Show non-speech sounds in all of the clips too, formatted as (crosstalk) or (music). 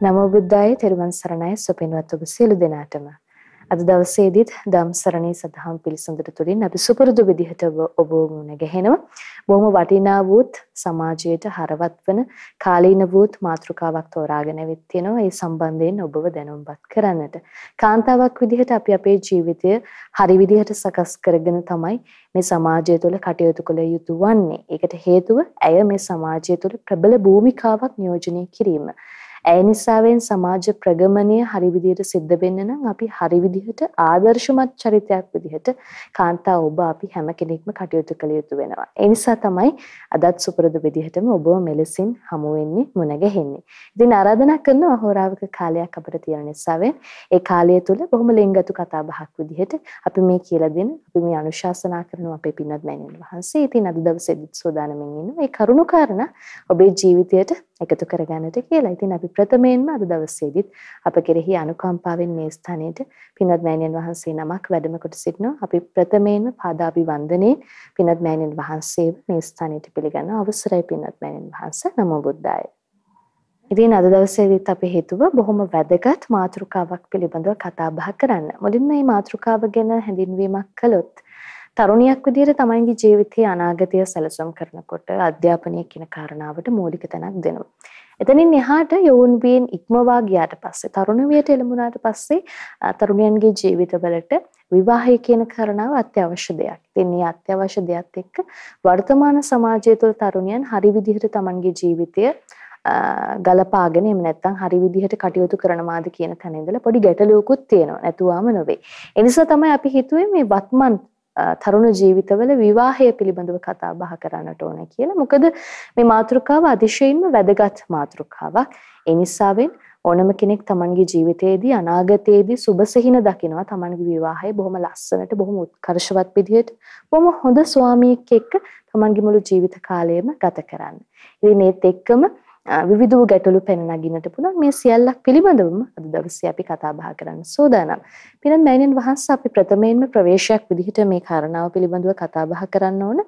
නමෝ බුද්දාය තෙරුවන් සරණයි සුපින්වත් ඔබ සියලු දෙනාටම. අද දවසේදීත් ධම් සරණී සදහම් පිළිසඳර තුළින් අපි සුපුරුදු විදිහට ඔබ මුණ ගැහෙනවා. බොහොම වටිනා වූත් සමාජයට හරවත් වන කාලීන වූත් මාතෘකාවක් තෝරාගෙන වෙත් තියෙනවා. ඒ සම්බන්ධයෙන් ඔබව දැනුම්පත් කරන්නට. කාන්තාවක් විදිහට අපි අපේ ජීවිතය හරි විදිහට සකස් කරගෙන තමයි මේ සමාජය තුළ කටයුතු කළ යුතු වන්නේ. ඒකට හේතුව ඇය මේ සමාජය තුළ ප්‍රබල භූමිකාවක් නියෝජනය කිරීම. ඇය නිසාවෙන් සමාජ ප්‍රගමනය හරි විදිහට සිද්ධ වෙන්න නම් අපි හරි විදිහට ආදර්ශමත් චරිතයක් විදිහට කාන්තා ඔබ අපි හැම කෙනෙක්ම කටයුතු කළ යුතු වෙනවා. ඒ නිසා තමයි අදත් සුපුරුදු විදිහටම ඔබව මෙලෙසින් හමු වෙන්නේ මුණ ගැහෙන්නේ. ඉතින් ආරාධනා කරන අහෝරාවක කාලයක් අපිට තියෙන නිසාවෙන් ඒ කාලය තුල බොහොම ලෙන්ගතු කතා බහක් විදිහට අපි මේ කියලා දෙන අපි මේ අනුශාසනා කරන අපේ පින්වත් මෑණියන් වහන්සේ. ඉතින් අද දවසේදීත් සෝදානමින් ඉන්නවා. ඒ කරුණු කාරණා ඔබේ ජීවිතයට එකතු කරගන්නට කියලා. ඉතින් අපි ප්‍රථමයෙන්ම අද දවසේදීත් අප කෙරෙහි අනුකම්පාවෙන් මේ ස්ථානයට පින්වත් මෑණියන් වහන්සේ නමක් වැඩම කොට සිටිනවා. අපි ප්‍රථමයෙන්ම පාදාභිවන්දනයේ පින්වත් මෑණියන් වහන්සේව මේ ස්ථානයට පිළිගන්න අවසරයි පින්වත් මෑණියන් වහන්සේ. නමෝ බුද්දාය. ඉතින් අද දවසේදීත් අපි හිතුව බොහොම වැදගත් මාතෘකාවක් පිළිබඳව කතා බහ කරන්න. මුලින්ම මේ මාතෘකාව ගැන හැඳින්වීමක් කළොත් තරුණියක් විදිහට තමන්ගේ ජීවිතයේ අනාගතය සැලසුම් කරනකොට අධ්‍යාපනය කියන කාරණාවට මූලික තැනක් දෙනවා. එතනින් එහාට යොවුන් වීන් ඉක්මවා ගියාට පස්සේ තරුණ වියට එළඹුණාට පස්සේ තරුණයන්ගේ ජීවිතවලට විවාහය කියන කාරණාව අත්‍යවශ්‍ය දෙයක්. ඉතින් මේ අත්‍යවශ්‍ය දෙයත් එක්ක වර්තමාන සමාජය තුළ තරුණයන් හරි විදිහට තමන්ගේ ජීවිතය ගලපාගෙන එහෙම නැත්නම් හරි විදිහට කටයුතු කරනවාද කියන තැන ඉඳලා පොඩි ගැටලුවකුත් තියෙනවා. නැතුවම නොවේ. ඒ නිසා තමයි අපි හිතුවේ මේ වත්මන් තරුණ ජීවිතවල විවාහය පිළිබඳව කතා බහ කරන්නට ඕන කියලා. මොකද මේ මාතෘකාව අතිශයින්ම වැදගත් මාතෘකාවක්. ඒ නිසාවෙන් ඕනම කෙනෙක් තමන්ගේ ජීවිතයේදී අනාගතයේදී සුබසිහින දකිනවා තමන්ගේ විවාහය බොහොම ලස්සනට බොහොම උත්කර්ෂවත් විදිහට බොහොම හොඳ ස්වාමියෙක් එක්ක තමන්ගේ මුළු ජීවිත කාලයම ගත කරන්න. ඉතින් ඒත් එක්කම විවිධ වූ ගැටලු පැන නගින්නට පුළුවන් මේ සියල්ලක් පිළිබඳවම අද දවසේ අපි කතා බහ කරන්න සූදානම්. පිනත් මෑණියන් වහන්සේ අපි ප්‍රථමයෙන්ම ප්‍රවේශයක් විදිහට මේ කාරණාව පිළිබඳව කතා බහ කරන්න ඕන.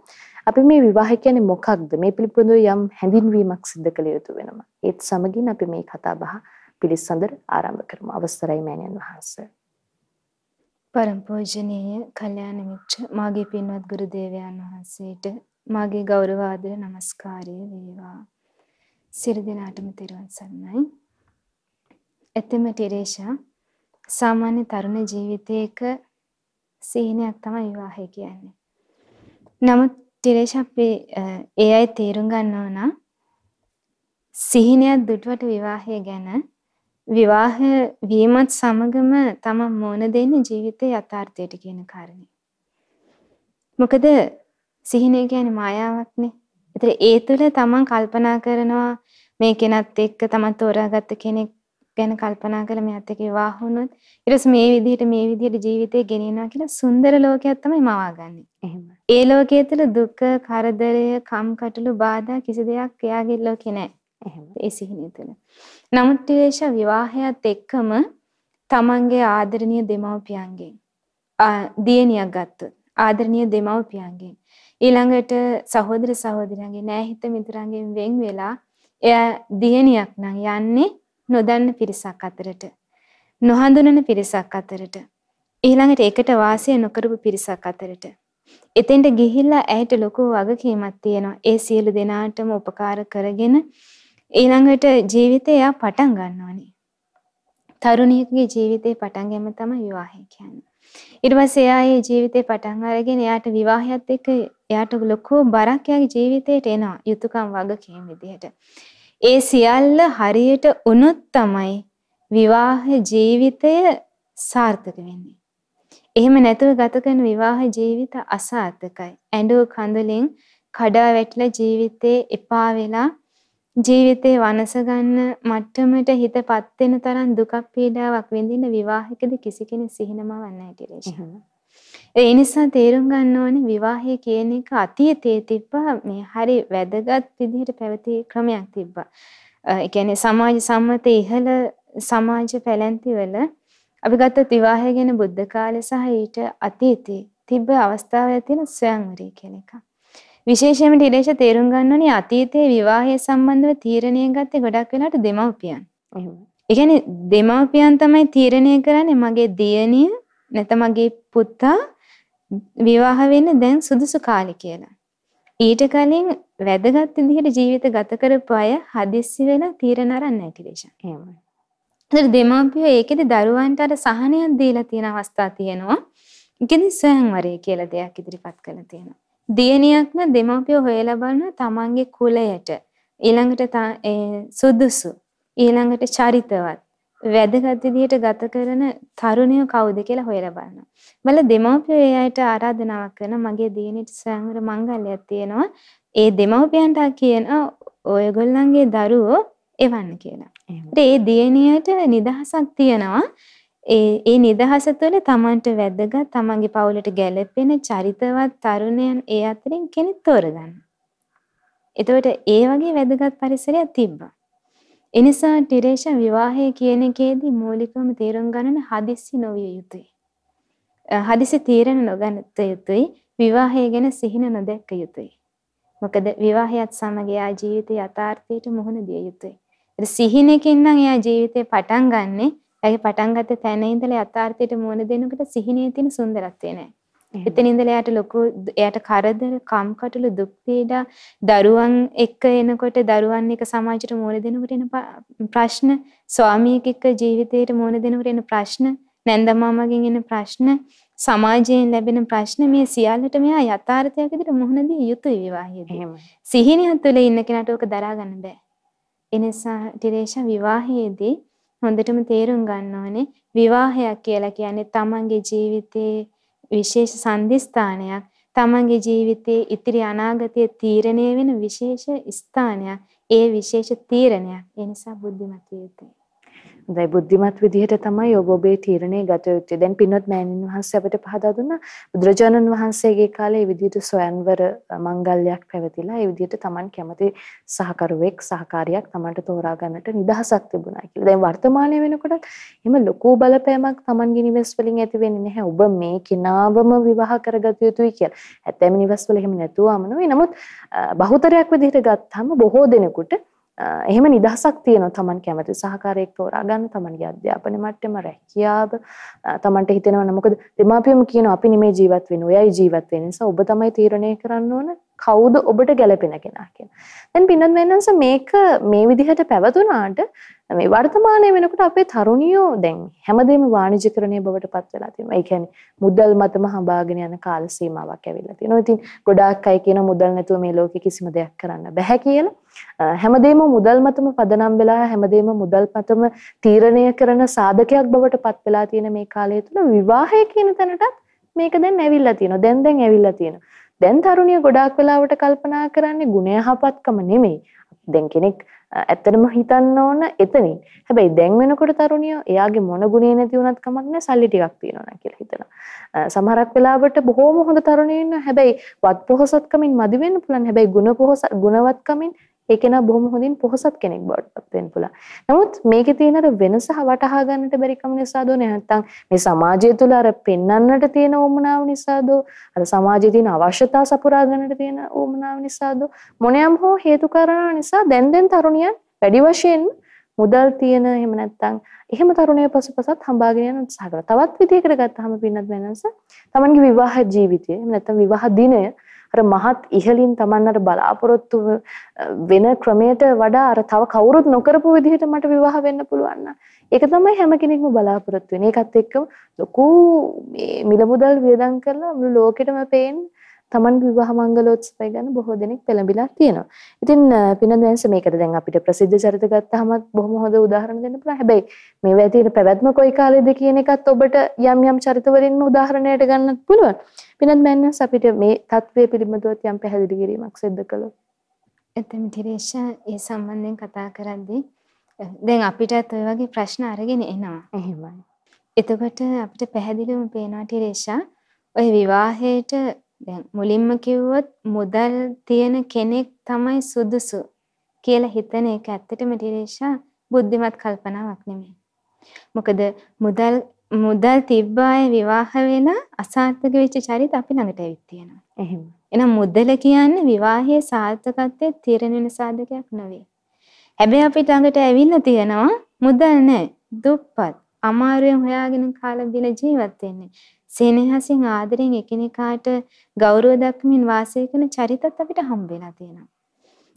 අපි මේ විවාහ කියන්නේ මොකක්ද? මේ පිළිබඳව යම් හැඳින්වීමක් සිදු කළ යුතු වෙනවා. ඒත් සමගින් අපි මේ කතා බහ පිළිසඳර ආරම්භ කරමු. අවසරයි මෑණියන් වහන්සේ. පරම පූජනීය කල්යාණ මිත්‍ර මාගේ පින්වත් ගුරු දේවයන් වහන්සේට මාගේ ගෞරව ආදර නමස්කාරය වේවා. සියලු දෙනාටම තෙරුවන් සරණයි. එතෙම ටිරේෂා සාමාන්‍ය තරුණ ජීවිතයක සිහිනයක් තමයි විවාහය කියන්නේ. නමුත් ටිරේෂා අපි ඒ අය තේරුම් ගන්නවා නම් සිහිනයක් දුටුවට විවාහය ගැන විවාහ වීමත් සමගම තමන් මොන දෙන්නේ ජීවිතේ යථාර්ථයට කියන කාරණේ. මොකද සිහිනය කියන්නේ මායාවක්නේ. ඒතර ඒ තුළ තමන් කල්පනා කරනවා මේ කෙනත් එක්ක තමන් තෝරාගත්ත කෙනෙක් ගැන කල්පනා කරලා මෙයාත් එක්ක විවාහ වුණොත් ඊට පස්සේ මේ විදිහට මේ විදිහට ජීවිතේ ගෙනියනවා කියලා සුන්දර ලෝකයක් තමයි මවාගන්නේ. එහෙම. ඒ ලෝකයේ තුළ දුක, කරදරය, කම්කටොළු, බාධා කිසි දෙයක් එයාගේ ලෝකේ නැහැ. එහෙම. ඒ සිහිනය තුළ. නමුත් ටිරේෂ විවාහයත් එක්කම තමන්ගේ ආදරණීය දෙමව්පියන්ගෙන් දියණියක් ගත්තොත් ආදරණීය දෙමව්පියන්ගෙන් ඊළඟට සහෝදර සහෝදරයන්ගේ නෑහිත මිතුරන්ගෙන් වෙන් වෙලා එයා දියණියක් නම් යන්නේ නොදන්න පිරිසක් අතරට නොහඳුනන පිරිසක් අතරට ඊළඟට ඒකට වාසය නොකරපු පිරිසක් අතරට. එතෙන්ට ගිහිල්ලා ඇයට ලොකු වගකීමක් තියෙනවා. ඒ සියලු දෙනාටම උපකාර කරගෙන ඊළඟට ජීවිතය එයා පටන් ගන්නවානේ. තරුණියකගේ ජීවිතේ පටන් ගැනීම තමයි විවාහය කියන්නේ. ඊට පස්සේ එයා ඒ ජීවිතේ පටන් අරගෙන එයාට විවාහයත් එක්ක එයාට ලොකු බරක් එයාගේ ජීවිතේට එනවා යුතුයකම් වගකීම් විදිහට. ඒ සියල්ල හරියට උනොත් තමයි විවාහ ජීවිතය සාර්ථක වෙන්නේ. එහෙම නැතුව ගත කරන විවාහ ජීවිත අසාර්ථකයි. ඇඬු කඳුලින් කඩා වැටිලා ජීවිතේ එපා වෙලා ජීවිතේ වනස ගන්න මට්ටමට හිතපත් වෙන තරම් දුකක් පීඩාවක් විඳින විවාහයකදී කිසි කෙනෙක් සිහිනමවන්නේ නැහැ ඒ නිසා තේරුම් ගන්න ඕනේ විවාහය කියන එක අතීතයේ තිබ්බා මේ හරි වැදගත් විදිහට පැවති ක්‍රමයක් තිබ්බා. ඒ කියන්නේ සමාජ සම්මත ඉහළ සමාජ පැලැන්තිවල අපි ගත්තොත් විවාහය ගැන බුද්ධ කාලේ සහ ඊට අතීතයේ තිබ්බ අවස්ථාවල තියෙන ස්වයංවරය කියන එකක්. විශේෂයෙන්ම ඩිලේෂ තේරුම් ගන්න ඕනේ අතීතයේ විවාහය සම්බන්ධව තීරණය ගත්තේ ගොඩක් වෙලාවට දෙමව්පියන්. එහෙම. ඒ කියන්නේ දෙමාපියන් තමයි තීරණය කරන්නේ මගේ දියණිය නැත්නම් මගේ පුතා විවාහ වෙන්න දැන් සුදුසු කාලේ කියලා. ඊට කලින් වැදගත් විදිහට ජීවිත ගත කරපු අය හදිස්සි වෙලා තීරණ අරන් නැහැ කිරේෂා. එහෙමයි. ඒතර දෙමාපියෝ ඒකෙදි දරුවන්ට අර සහනයක් දීලා තියෙන අවස්ථා තියෙනවා. ඒකෙදි ස්වයංවරය කියලා දෙයක් ඉදිරිපත් කරලා තියෙනවා. දියණියක් නම් දෙමාපියෝ හොයලා බලන තමන්ගේ කුලයට ඊළඟට සුදුසු ඊළඟට චරිතවත් වැදගත් විදිහට ගත කරන තරුණිය කවුද කියලා හොයලා බලනවා. බල දෙමව්පියෝ ඒ අයට ආරාධනාවක් කරන මගේ දියණියට ස්වයංවර මංගල්‍යයක් තියෙනවා. ඒ දෙමව්පියන්ට කියන ඔයගොල්ලන්ගේ දරුවෝ එවන්න කියලා. ඒ දියණියට නිදහසක් තියෙනවා. ඒ ඒ නිදහස තුළ තමන්ට වැදගත් තමන්ගේ පවුලට ගැළපෙන චරිතවත් තරුණයන් ඒ අතරින් කෙනෙක් තෝරගන්න. එතකොට ඒ වගේ වැදගත් පරිසරයක් තිබ්බා. එනිසා ටිරේෂා විවාහය කියන එකේදී මූලිකවම තේරුම් ගන්න හදිස්සි නොවිය යුතුයි. හදිසි තීරණ නොගන්නත යුතුයි. විවාහය ගැන සිහින නොදැක්ක යුතුයි. මොකද විවාහයත් සමග එයා ජීවිතයේ යථාර්ථයට මුහුණ දිය යුතුයි. ඒ සිහිනකින් නම් එයා ජීවිතේ පටන් ගන්නෙ. එයාගේ පටන් ගත්ත තැන ඉඳලා යථාර්ථයට මුහුණ දෙනකොට සිහිනේ තියෙන සුන්දරත්වය නෑ. එතන ඉඳලා එයාට ලොකු එයාට කරදර, කම්කටොළු, දුක් පීඩා, දරුවන් එක්ක එනකොට දරුවන් එක්ක සමාජයට මුහුණ දෙනකොට එන ප්‍රශ්න, ස්වාමියෙක් එක්ක ජීවිතේට මුහුණ දෙනකොට එන ප්‍රශ්න, නැන්දමාමගෙන් එන ප්‍රශ්න, සමාජයෙන් ලැබෙන ප්‍රශ්න මේ සියල්ලට මෙයා යථාර්ථයක් විදිහට මුහුණ දිය යුතුයි විවාහයේදී. සිහිනිය තුළ ඉන්න කෙනාට ඕක දරා ගන්න බෑ. එනිසා ටිරේෂා විවාහයේදී හොඳටම තේරුම් ගන්න ඕනේ. විවාහයක් කියලා කියන්නේ තමන්ගේ ජීවිතේ විශේෂ සන්ධිස්ථානයක්. තමන්ගේ ජීවිතයේ ඉතිරි අනාගතයේ තීරණය වෙන විශේෂ ස්ථානයක්. ඒ විශේෂ තීරණයක්. ඒ නිසා බුද්ධිමත් විය යුතුයි. හොඳයි බුද්ධිමත් විදිහට තමයි ඔබ ඔබේ තීරණය ගත යුත්තේ. දැන් පින්වත් මෑණින් වහන්සේ අපිට පහදා දුන්නා බුදුරජාණන් වහන්සේගේ කාලේ මේ විදිහට සොයන්වර මංගල්‍යයක් පැවතිලා ඒ විදිහට Taman කැමති සහකරුවෙක් සහකාරියක් Tamanට තෝරා ගන්නට නිදහසක් තිබුණා කියලා. දැන් වර්තමානයේ වෙනකොට එහෙම ලොකු බලපෑමක් Tamanගේ නිවෙස් වලින් ඇති වෙන්නේ නැහැ. ඔබ මේ කිනාවම විවාහ කරගත යුතුයි කියලා. ඇත්තම නිවෙස් වල එහෙම නැතුවම නෙවෙයි. නමුත් බහුතරයක් විදිහට ගත්තාම බොහෝ දෙනෙකුට එහෙම නිදහසක් තියෙනවා Taman කැමති සහකාරයෙක් තෝරා ගන්න Tamanගේ අධ්‍යාපන මට්ටම රැකියාව. Tamanට හිතෙනවා මොකද දෙමාපියම කියනවා අපි නෙමේ ජීවත් වෙන්නේ ඔයයි ජීවත් වෙන්නේ. නිසා ඔබ තමයි තීරණය කරන්න ඕන. කවුද ඔබට ගැළපෙන කෙනා කියලා. දැන් පින්නත් වෙනන්ස මේක මේ විදිහට පැවතුනාට මේ වර්තමානයේ වෙනකොට අපේ තරුණියෝ දැන් හැමදේම වාණිජකරණය බවට පත් වෙලා තියෙනවා. ඒ කියන්නේ මුදල් මතම හඹාගෙන යන කාල සීමාවක් ඇවිල්ලා තියෙනවා. ඉතින් ගොඩාක් අය කියන මුදල් නැතුව මේ ලෝකේ කිසිම දෙයක් කරන්න බෑ කියලා. හැමදේම මුදල් මතම පදනම් වෙලා හැමදේම මුදල් මතම තීරණය කරන සාධකයක් බවට පත් වෙලා තියෙන මේ කාලය තුළ විවාහය කියන තැනටත් මේක දැන් ඇවිල්ලා තියෙනවා. දැන් දැන් ඇවිල්ලා තියෙනවා. දැන් තරුණිය ගොඩාක් වෙලාවට කල්පනා කරන්නේ ගුණය යහපත්කම නෙමෙයි. දැන් කෙනෙක් ඇත්තටම හිතන්න ඕන එතනින්. හැබැයි දැන් වෙනකොට තරුණිය එයාගේ මොන ගුණේ නැති වුණත් කමක් නැහැ සල්ලි ටිකක් තියෙනවා කියලා හිතනවා. සමහරක් වෙලාවට බොහෝම හොඳ තරුණියෝ ඉන්නවා. හැබැයි වත් පොහසත්කමින් මදි වෙන්න පුළුවන්. හැබැයි ගුණ පොහස ගුණවත්කමින් ඒ කෙනා බොහොම හොඳින් පොහසත් කෙනෙක් බවට පත් වෙන්න පුළුවන්. නමුත් මේකේ තියෙන අර වෙනස වටහා ගන්නට බැරි කම නිසාදෝ නැත්නම් මේ සමාජය තුළ අර පෙන්වන්නට තියෙන උමනාව නිසාදෝ අර සමාජයේ තියෙන අවශ්‍යතා සපුරා ගන්නට තියෙන උමනාව නිසාදෝ මොනියම් හෝ හේතු කාරණා නිසා දැන් දැන් තරුණියන් වැඩි වශයෙන් මුදල් තියෙන එහෙම නැත්නම් එහෙම තරුණය පසුපසත් හඹාගෙන යන උත්සාහ කරනවා. තවත් විදිහකට ගත්තාම පින්නත් වෙනස තමන්ගේ විවාහ ජීවිතය එහෙම නැත්නම් විවාහ දිනය අර මහත් ඉහලින් Taman අර බලාපොරොත්තු වෙන ක්‍රමයට වඩා අර තව කවුරුත් නොකරපු විදිහට මට විවාහ වෙන්න පුළුවන් ඒක තමයි හැම කෙනෙක්ම බලාපොරොත්තු වෙන්නේ. ඒකත් එක්කම ලොකු මේ මිල මුදල් වියදම් කරලා මුළු ලෝකෙටම පේන්නේ Taman විවාහ මංගලෝත්සවය ගැන බොහෝ දෙනෙක් පෙළඹිලා තියෙනවා. ඉතින් පිනදැන්ස මේකට දැන් අපිට ප්‍රසිද්ධ චරිත ගත්තාමත් බොහොම හොඳ උදාහරණ දෙන්න පුළුවන්. හැබැයි මේවා තියෙන පැවැත්ම කොයි කාලෙද කියන එකත් ඔබට යම් යම් චරිත වලින්ම උදාහරණයට ගන්නත් පුළුවන්. පිනත් බැන්නස් අපිට මේ தત્ත්වය පිළිබඳව යම් පැහැදිලි කිරීමක් සිදු කළොත්. එතෙම තිරේෂා ඒ සම්බන්ධයෙන් කතා කරද්දී දැන් අපිටත් ඔය වගේ ප්‍රශ්න අරගෙන එනවා. එහෙමයි. එතකොට අපිට පැහැදිලිවම පේනවා තිරේෂා ඔය විවාහයට දැන් මුලින්ම කිව්වොත් මුදල් තියෙන කෙනෙක් තමයි සුදුසු කියලා හිතන එක ඇත්තටම ටිරේෂා බුද්ධිමත් කල්පනාවක් නෙමෙයි. මොකද මුදල් මුදල් තිබ්බ අය විවාහ වෙලා අසාර්ථක වෙච්ච චරිත අපි ළඟට ඇවිත් තියෙනවා. එහෙම. එහෙනම් මුදල කියන්නේ විවාහයේ සාර්ථකත්වයේ තීරණ වෙන සාධකයක් නෙවෙයි. හැබැයි අපිට ළඟට ඇවිල්ලා තියෙනවා මුදල් නැහැ. දුප්පත්. අමාරුවෙන් හොයාගෙන කාලා බිල ජීවත් වෙන්නේ. සෙනෙහසින් ආදරෙන් එකිනෙකාට ගෞරව දක්වමින් වාසය කරන චරිතත් අපිට හම්බ වෙලා තියෙනවා.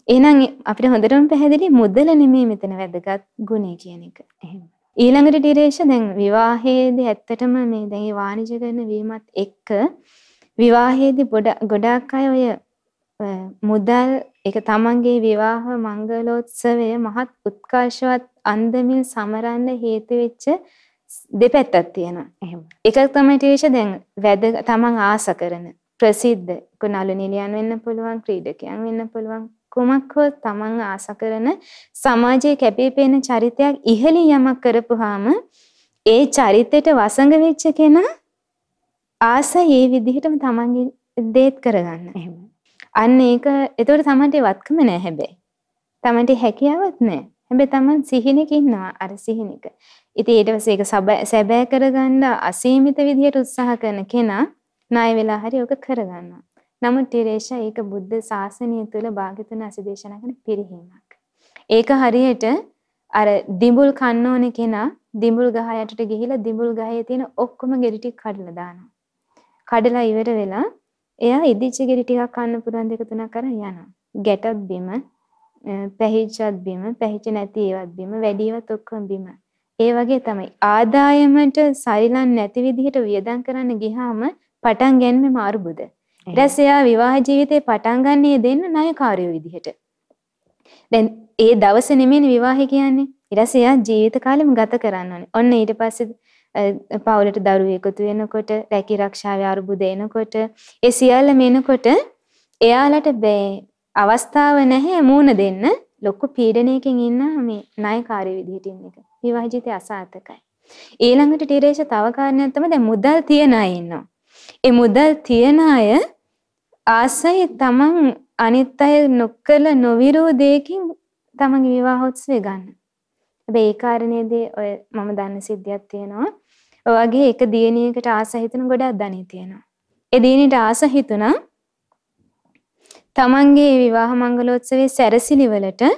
එහෙනම් අපිට හොඳටම පැහැදිලි මුදල නෙමෙයි මෙතන වැදගත් ගුණය කියන එක. එහෙම. ඊළඟට ඩිරේෂ දැන් විවාහයේදී ඇත්තටම මේ දැන් මේ වාණිජකරණ වීමත් එක්ක විවාහයේදී ගොඩාක් අය ඔය මුදල් ඒක තමන්ගේ විවාහ මංගලෝත්සවය මහත් උත්කර්ෂවත් අන්දමින් සමරන්න හේතු වෙච්ච දෙපැත්තක් තියෙනවා. එහෙම. එකක් තමයි ටීෂ දැන් වැද තමන් ආස කරන ප්‍රසිද්ධ කුණලු නිලියන් වෙන්න පුළුවන් ක්‍රීඩකයන් වෙන්න පුළුවන් කුමක් හෝ තමන් ආස කරන සමාජයේ කැපිපෙන චරිතයක් ඉහළින් යමක් කරපුවාම ඒ චරිතයට වසඟ වෙච්ච කෙනා ආසයි ඒ විදිහටම තමන්ගේ දේත් කරගන්න. එහෙම. අන්න ඒක එතකොට තමන්ට වත්කම නෑ හැබැයි. තමන්ට හැකියාවක් නෑ. හැබැයි තමන් සිහිනක ඉන්නවා අර සිහිනක. ඉතින් ඊට පස්සේ ඒක සැබෑ කරගන්න අසීමිත විදිහට උත්සාහ කරන කෙනා ණය වෙලා හරි ඔක කරගන්නවා. නමුත් ටිරේෂා ඒක බුද්ධ ශාසනය තුළ භාග්‍යතුන් අසි දේශනා කරන පිරිහීමක්. ඒක හරියට අර දිඹුල් කන්න ඕනේ කෙනා දිඹුල් ගහ යටට ගිහිලා දිඹුල් ගහේ තියෙන ඔක්කොම ගෙඩි ටික කඩලා දානවා. කඩලා ඉවර වෙලා එයා ඉදිච්ච ගෙඩි ටිකක් කන්න පුරන් දෙක තුනක් අරන් යනවා. ගැටත් බිම, පැහිච්චත් බිම, පැහිච්ච නැති ඒවත් බිම, වැඩිවත් ඔක්කොම බිම. ඒ වගේ තමයි ආදායමට සරිලන් නැති විදිහට වියදම් කරන්න ගියාම පටන් ගැනීම අරුබුද. ඊට පස්සේ එයා විවාහ ජීවිතේ පටන් ගන්නේ දෙන්න ණයකාරයෝ විදිහට. දැන් ඒ දවස නෙමෙයි විවාහය කියන්නේ. ඊට පස්සේ එයා ජීවිත කාලෙම ගත කරන්න ඕනේ. ඔන්න ඊට පස්සේ පවුලට දරුවෝ එකතු වෙනකොට රැකී ආරක්ෂාවේ අරුබුද එනකොට ඒ සියල්ලම එනකොට එයාලට අවස්ථාව නැහැ මූණ දෙන්න ලොකු පීඩනයකින් ඉන්න මේ ණයකාරී විදිහට ඉන්න එක. විවාහ ජීවිතය අසාර්ථකයි. ඊළඟට ටිරේෂ තව කාරණයක් තමයි දැන් මුදල් තියන අය ඉන්නවා. ඒ මුදල් තියන අය ආසයි තමන් අනිත් අය නොකල නොවිරෝ දෙයකින් තමන්ගේ විවාහෝත්සවය ගන්න. හැබැයි ඒ කාරණේදී ඔය මම දන්න සිද්ධියක් තියෙනවා. ඔය වගේ එක දියණියකට ආස හිතන ගොඩක් ධනෙ තියෙනවා. ඒ දියණියට ආස හිතුණා තමන්ගේ විවාහ මංගලෝත්සවයේ සැරසිලි වලට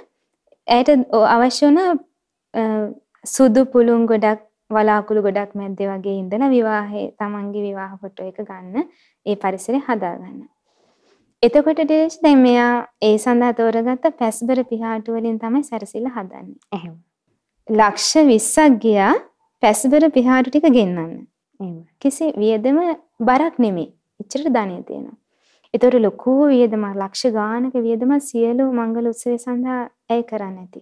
ඇයට අවශ්‍ය වුණ සුදු පුළුන් ගොඩක් වලාකුළු ගොඩක් මැද්දේ වගේ ඉඳලා විවාහේ තමන්ගේ විවාහ ෆොටෝ එක ගන්න ඒ පරිසරය හදාගන්න. එතකොට ඩිලෙෂ් දැන් මෙයා ඒ සඳහා තෝරගත්ත පැස්බර පිහාටු වලින් තමයි සැරසිල්ල හදන්නේ. එහෙම. ලක්ෂ 20ක් ගියා පැස්බර පිහාටු ටික ගෙන්නන්න. එහෙම. කිසි වියදම බරක් නෙමෙයි. එච්චර ධනෙ තියෙනවා. ඒතර ලොකු වියදමක් ලක්ෂ ගානක වියදමක් සියලු මංගල උත්සවය සඳහා ඇය කරන්නේ නැති.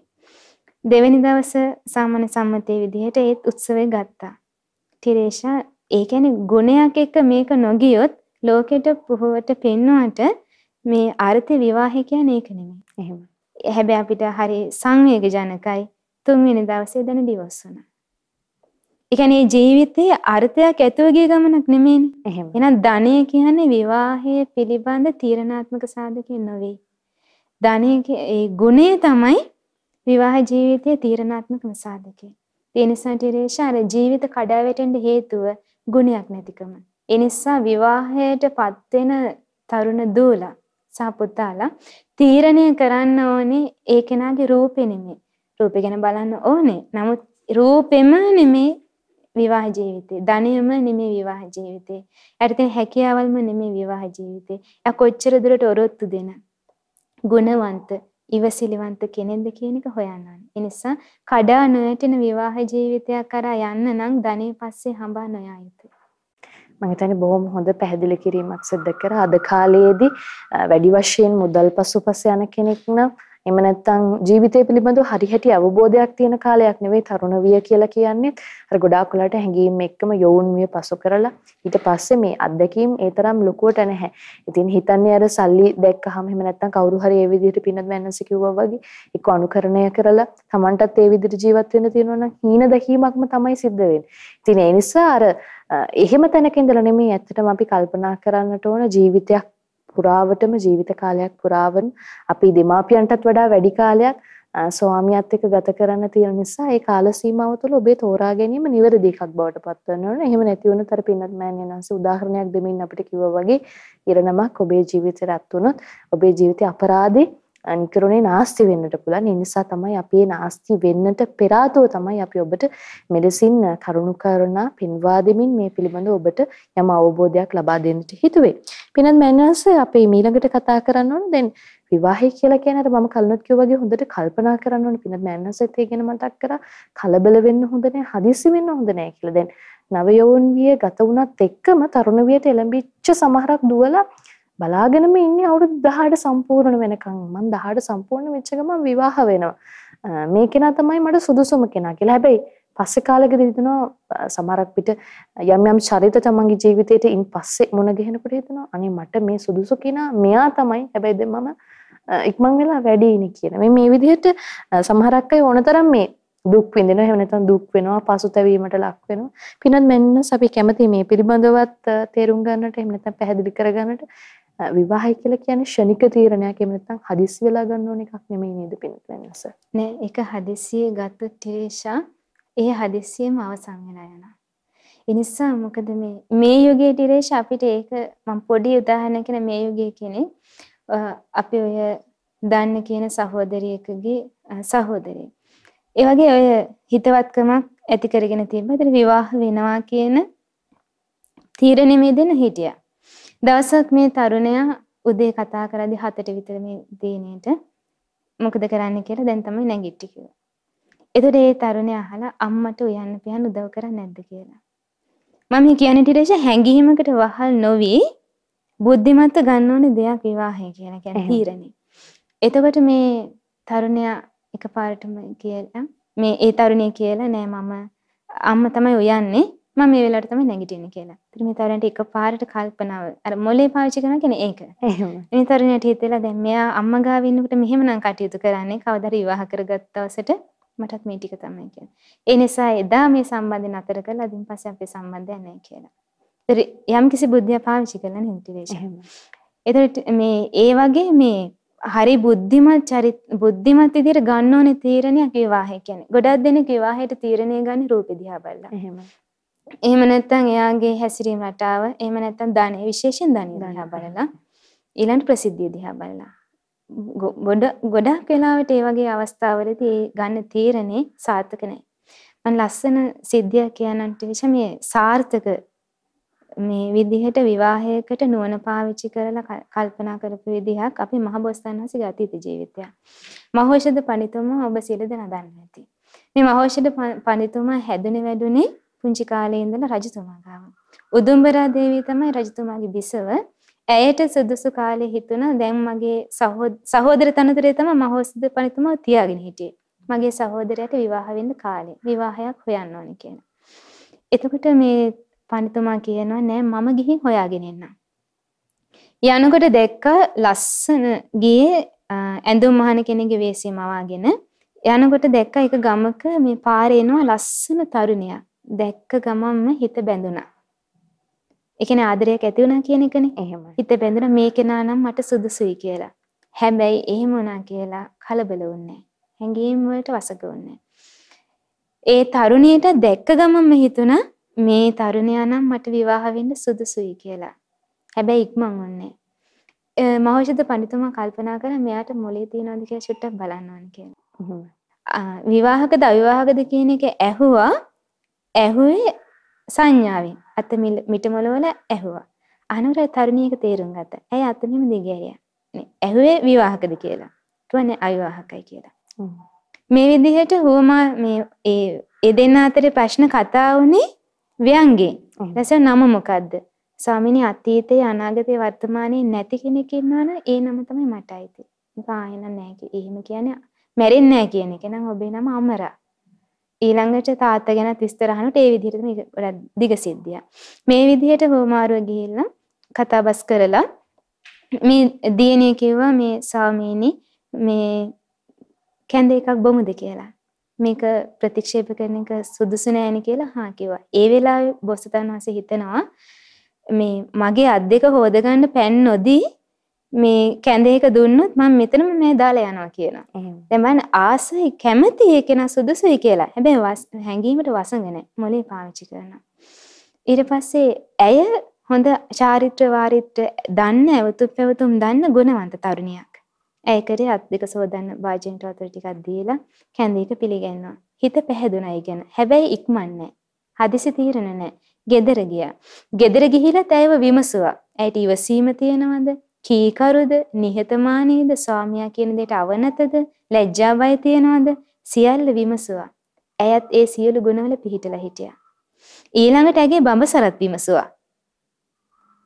දෙවැනි දවස සාමාන්‍ය සම්මතයේ විදිහට ඒත් උත්සවය ගත්තා. තිරේෂා ඒ කියන්නේ ගුණයක් එක්ක මේක නොගියොත් ලෝකෙට පුහුවට පෙන්වන්නට මේ ආර්ථ විවාහය කියන්නේ ඒක නෙමෙයි. එහෙම. හැබැයි අපිට හරි සංවේග ජනකයි තුන්වෙනි දවසේ දැන ඩිවෝස් වුණා. ඒ කියන්නේ ජීවිතයේ අර්ථයක් ඇතුව ගිය ගමනක් නෙමෙයිනේ. එහෙම. එහෙනම් ධනය කියන්නේ විවාහය පිළිබඳ තීරණාත්මක සාධකයක් නෙවෙයි. ධනයේ ඒ ගුණය තමයි විවාහ ජීවිතයේ තීරණාත්මකම සාධකය. ඒ නිසා ටිරේෂා අර ජීවිත කඩා වැටෙන්න හේතුව ගුණයක් නැතිකම. ඒ නිසා විවාහයටපත් වෙන තරුණ දූලා සහ පුතාලා තීරණය කරන්න ඕනේ ඒ කෙනාගේ රූපේ නෙමෙයි. රූපේ ගැන බලන්න ඕනේ. නමුත් රූපෙම නෙමෙයි විවාහ ජීවිතේ. ධනයම නෙමෙයි විවාහ ජීවිතේ. යට තියෙන හැකියාවල්ම නෙමෙයි විවාහ ජීවිතේ. එයා කොච්චර දුරට ඔරොත්තු දෙන ගුණවන්ත ඉවසිලිවන්ත කෙනෙක්ද කියන එක හොයන්න ඕනේ. ඒ නිසා කඩා නොයැටෙන විවාහ ජීවිතයක් කරා යන්න නම් ධනෙ පස්සේ හඹා නොයා යුතුයි. මම හිතන්නේ බොහොම හොඳ පැහැදිලි කිරීමක් සිදු කරා. අද කාලයේදී වැඩි වශයෙන් මුදල් පසුපස යන කෙනෙක් නම් එහෙම නැත්නම් ජීවිතය පිළිබඳව හරිහැටි අවබෝධයක් තියෙන කාලයක් නෙවෙයි තරුණ විය කියලා කියන්නේ. අර ගොඩාක් වෙලාට හැඟීම් එක්කම යෝන් විය පසු කරලා ඊට පස්සේ මේ අත්දැකීම් ඒ තරම් ලොකුවට නැහැ. ඉතින් හිතන්නේ අර සල්ලි දැක්කහම එහෙම නැත්නම් කවුරු හරි ඒ විදිහට පින්නත් මැන්නස කිව්වා වගේ ඒක අනුකරණය කරලා Tamanටත් ඒ විදිහට ජීවත් වෙන්න තියෙනවා නම් හීන දැකීමක්ම තමයි සිද්ධ වෙන්නේ. ඉතින් ඒ නිසා අර එහෙම තැනක ඉඳලා නෙමෙයි ඇත්තටම අපි කල්පනා කරන්නට ඕන ජීවිතයක් පුරාවටම ජීවිත කාලයක් පුරාවන් අපි දෙමාපියන්ටත් වඩා වැඩි කාලයක් ස්වාමියාත් එක්ක ගත කරන්න තියෙන නිසා ඒ කාල සීමාව තුළ ඔබේ තෝරා ගැනීම නිවැරදි එකක් බවට පත් වෙන්න ඕනේ. එහෙම නැති වුණොත් අර පින්නත් මෑණියන්ස උදාහරණයක් දෙමින් අපිට කිව්වා වගේ ඉරණමක් ඔබේ ජීවිතේ රත් වුණොත් ඔබේ ජීවිතේ අපරාධේ නිකරුණේ නාස්ති වෙන්නට පුළුවන්. ඒ නිසා තමයි අපි මේ නාස්ති වෙන්නට පෙර තමයි අපි ඔබට මෙලෙසින් කරුණු කරුණා පින්වා දෙමින් මේ පිළිබඳව ඔබට යම් අවබෝධයක් ලබා දෙන්නට හිතුවේ. පිනත් මෑනර්ස් අපි ඊළඟට කතා කරන්න ඕන දැන් විවාහය කියලා කියන්නේ අර මම කලිනුත් කිව්වා වගේ හොඳට කල්පනා කරන්න ඕනේ. පිනත් මෑනර්සෙත් ඒ ගැන මතක් කරා. කලබල වෙන්න හොඳ නැහැ. හදිස්සි වෙන්න හොඳ නැහැ කියලා. දැන් නවයෝන් විය ගත වුණත් එක්කම තරුණ වියට එළඹිච්ච සමහරක් දුවලා බලාගෙනම ඉන්නේ අවුරුදු 18 සම්පූර්ණ වෙනකන්. මම 18 සම්පූර්ණ වෙච්ච ගමන් විවාහ වෙනවා. මේ කෙනා තමයි මට සුදුසුම කෙනා කියලා. හැබැයි පස්සේ කාලෙකදී හිතනවා සමහරක් පිට යම් යම් චරිත තමන්ගේ ජීවිතේට ඉන් පස්සේ මුණ ගැහෙනකොට හිතනවා අනේ මට මේ සුදුසු කෙනා මෙයා තමයි. හැබැයි දැන් මම ඉක්මන් වෙලා වැඩි ඉන්නේ කියන මේ මේ විදිහට සමහරක් අය ඕනතරම් මේ දුක් විඳිනවා. එහෙම නැත්නම් දුක් වෙනවා පසුතැවීමට ලක් වෙනවා. පිනත් මෙන්න අපි කැමති මේ පිළිබඳවත් තේරුම් ගන්නට එහෙම නැත්නම් පැහැදිලි කරගන්නට. විවාහය කියලා කියන්නේ ෂණික තීරණයක් එහෙම නැත්නම් හදිස්සි වෙලා ගන්න ඕන එකක් නෙමෙයි නේද පින්ත් වෙනස. නෑ ඒක හදිස්සියේ ගත්ත ටිරේෂා ඒ හදිස්සියෙම අවසන් වෙලා යනවා. ඒ නිසා මොකද මේ මේ යුගයේ ටිරේෂා අපිට ඒක මම පොඩි උදාහරණයක් මේ යුගයේ කියන්නේ අපි ඔය දන්න කියන සහෝදරියකගේ සහෝදරිය. ඒ වගේ ඔය හිතවත්කමක් ඇති කරගෙන තිබ්බ. ඒතර විවාහ වෙනවා කියන තීරණෙ මේ දෙන්න හිටියා. දවසක් මේ තරුණයා උදේ කතා කරද්දි හතට විතර මේ දිනේට මොකද කරන්න කියලා දැන් තමයි නැගිට්ටි කිව්වා. එතකොට ඒ තරුණයා අහලා අම්මට උයන්න පියන්න උදව් කරන්නේ නැද්ද කියලා. මම කියන්නේ ටිරේෂ හැංගීමකට වහල් නොවි බුද්ධිමත්ව ගන්න ඕනේ දෙයක් විවාහය කියලා කියන්නේ තීරණේ. එතකොට මේ තරුණයා එකපාරටම කියලා මේ ඒ තරුණිය කියලා නෑ මම අම්මා තමයි උයන්නේ මම මේ වෙලාවට තමයි නැගිටින්නේ කියලා. ඉතින් මේ තරුණයට එකපාරට කල්පනාව අර මොලේ පාවිච්චි කරනවා කියන්නේ ඒක. එහෙම. මේ තරුණයට හිතෙලා දැන් මෙයා අම්මා ගාව ඉන්නකොට මෙහෙමනම් කටයුතු කරන්නේ කවදාද විවාහ කරගත්ත දවසට මටත් මේ ටික තමයි කියන්නේ. ඒ නිසා එදා මේ සම්බන්ධය නතර කරලා අදින් පස්සේ අපේ සම්බන්ධය නැහැ කියලා. ඒතර යම් කිසි බුද්ධිය පාවිච්චි කරලා නේ ඉන්ටිග්‍රේෂන්. එතකොට මේ ඒ වගේ මේ හරි බුද්ධිමත් චරිත බුද්ධිමත් විදිහට ගන්න ඕනේ තීරණයක් විවාහය කියන්නේ. ගොඩක් දෙනෙක් විවාහයට තීරණය ගන්න රූපෙ දිහා බලලා. එහෙම. එහෙම නැත්නම් එයාගේ හැසිරීම රටාව, එහෙම නැත්නම් ධනෙ විශේෂයෙන් ධනෙ දිහා බලලා ඊළඟ ප්‍රසිද්ධිය දිහා බලලා. ගොඩ ගොඩක් වෙලාවට ඒ වගේ අවස්ථාවලදී ගන්න තීරණේ සාර්ථක නැහැ. මම ලස්සන සිද්ධියක් කියන්නට විශේෂ මේ සාර්ථක මේ විදිහට විවාහයකට නුවණ පාවිච්චි කරලා කල්පනා කරපු විදිහක් අපි මහබෝසතාණන්සේ ගත ජීවිතයක්. මහෞෂධ පඬිතුමා ඔබ සියලු දෙනා දන්නේ නැති. මේ මහෞෂධ පඬිතුමා හැදුනේ වැඩුනේ පුංචි කාලේ ඉඳලා රජතුමා ගාව. උදුම්බරා දේවිය තමයි රජතුමාගේ බිසව. ඇයට සුදුසු කාලේ හිතුණා දැන් මගේ සහෝදර තනතුරේ තමයි මහෝසද පණිතුමා තියාගෙන හිටියේ. මගේ සහෝදරයාට විවාහ වෙන්න කාලේ. විවාහයක් හොයන්න ඕනේ කියලා. එතකොට මේ පණිතුමා කියනවා නෑ මම ගිහින් හොයාගෙන එන්නම්. යනකොට දැක්ක ලස්සන ගියේ ඇඳුම් මහන කෙනෙක්ගේ වෙස්සිය මවාගෙන යනකොට දැක්ක එක ගමක මේ පාරේ එනවා ලස්සන තරුණියක්. දැක්ක ගමන්ම හිත බැඳුනා. ඒ කියන්නේ ආදරයක් ඇති වුණා කියන එකනේ. එහෙමයි. හිත බැඳුනා මේ කෙනා නම් මට සුදුසුයි කියලා. හැබැයි එහෙම වුණා කියලා කලබල වුණේ හැඟීම් වලට වසක වුණේ ඒ තරුණියට දැක්ක ගමන්ම හිතුණා මේ තරුණයා නම් මට විවාහ වෙන්න සුදුසුයි කියලා. හැබැයි ඉක්මන් වුණේ. මහෞෂධ පඬිතුමා කල්පනා කරා මෙයාට මොලේ තියනවාද කියලා චුට්ටක් බලන්න ඕන කියලා. විවාහකද අවිවාහකද කියන එක ඇහුවා ඇහුවේ සංඥාවෙන්. අත මිටමොලවල ඇහුවා. අනුර තරුණියක තේරුම් ගත්තා. ඇයි අත මෙහෙම දිගහැරියා? නේ ඇහුවේ විවාහකද කියලා. කිව්වනේ අවිවාහකයි කියලා. මේ විදිහට හුවමා මේ ඒ ඒ දෙන්න අතරේ ප්‍රශ්න කතා වුණේ ව්‍යංගයෙන්. ඊටසේ නම මොකද්ද? ස්වාමිනී අතීතයේ අනාගතයේ වර්තමානයේ නැති කෙනෙක් ඉන්නවනම් ඒ නම තමයි මට අයිති. ඒක ආයෙන නැහැ. එහෙම කියන්නේ මැරෙන්නේ නැහැ කියන එක. නම් ඔබේ නම අමරා. ඊළඟට තාත්තා ගැනත් විස්තර අහනකොට ඒ විදිහට මේක ගොඩක් දිග සිද්ධියක්. මේ විදිහට හෝමාරුව ගිහිල්ලා කතාබස් කරලා මේ දියණිය කිව්වා මේ ස්වාමීනි මේ කැඳ එකක් බොමුද කියලා. මේක ප්‍රතික්ෂේප කරන එක සුදුසු නෑනේ කියලා හා කිව්වා. ඒ වෙලාවේ බොසතාණන් වහන්සේ හිතනවා මේ මගේ අත් දෙක හොදගන්න පැන් නොදී මේ කැඳේක දුන්නොත් මම මෙතනම මේ දාලා යනවා කියනවා. දැන් බලන්න ආසයි කැමති ඒකේන සුදුසුයි කියලා. හැබැයි හැංගීමට වසඟ නැහැ. මොලේ පාවිච්චි කරනවා. ඊට පස්සේ ඇය හොඳ චාරිත්‍ර වාරිත්‍ර දන්න ඇවතුම් පැවතුම් දන්න ගුණවන්ත තරුණියක්. ඇය කරේ අත් දෙක සෝදන්න වාජෙන්ට වතුර ටිකක් දීලා කැන්දීක පිළිගන්නවා. හිත පැහැදුනා ඉගෙන. හැබැයි ඉක්මන්නේ හදිසි තීරණ නැහැ. ගෙදර ගියා. ගෙදර ගිහිලා ඇයව විමසුවා. ඇයට ඉවසීම තියනවද? කීකරුද? නිහතමානීද? ස්වාමියා කියන දෙයට අවනතද? ලැජ්ජා බය තියනවද? සියල්ල විමසුවා. ඇයත් ඒ සියලු ගුණවල පිහිටලා හිටියා. ඊළඟට ඇගේ බඹසරත් විමසුවා.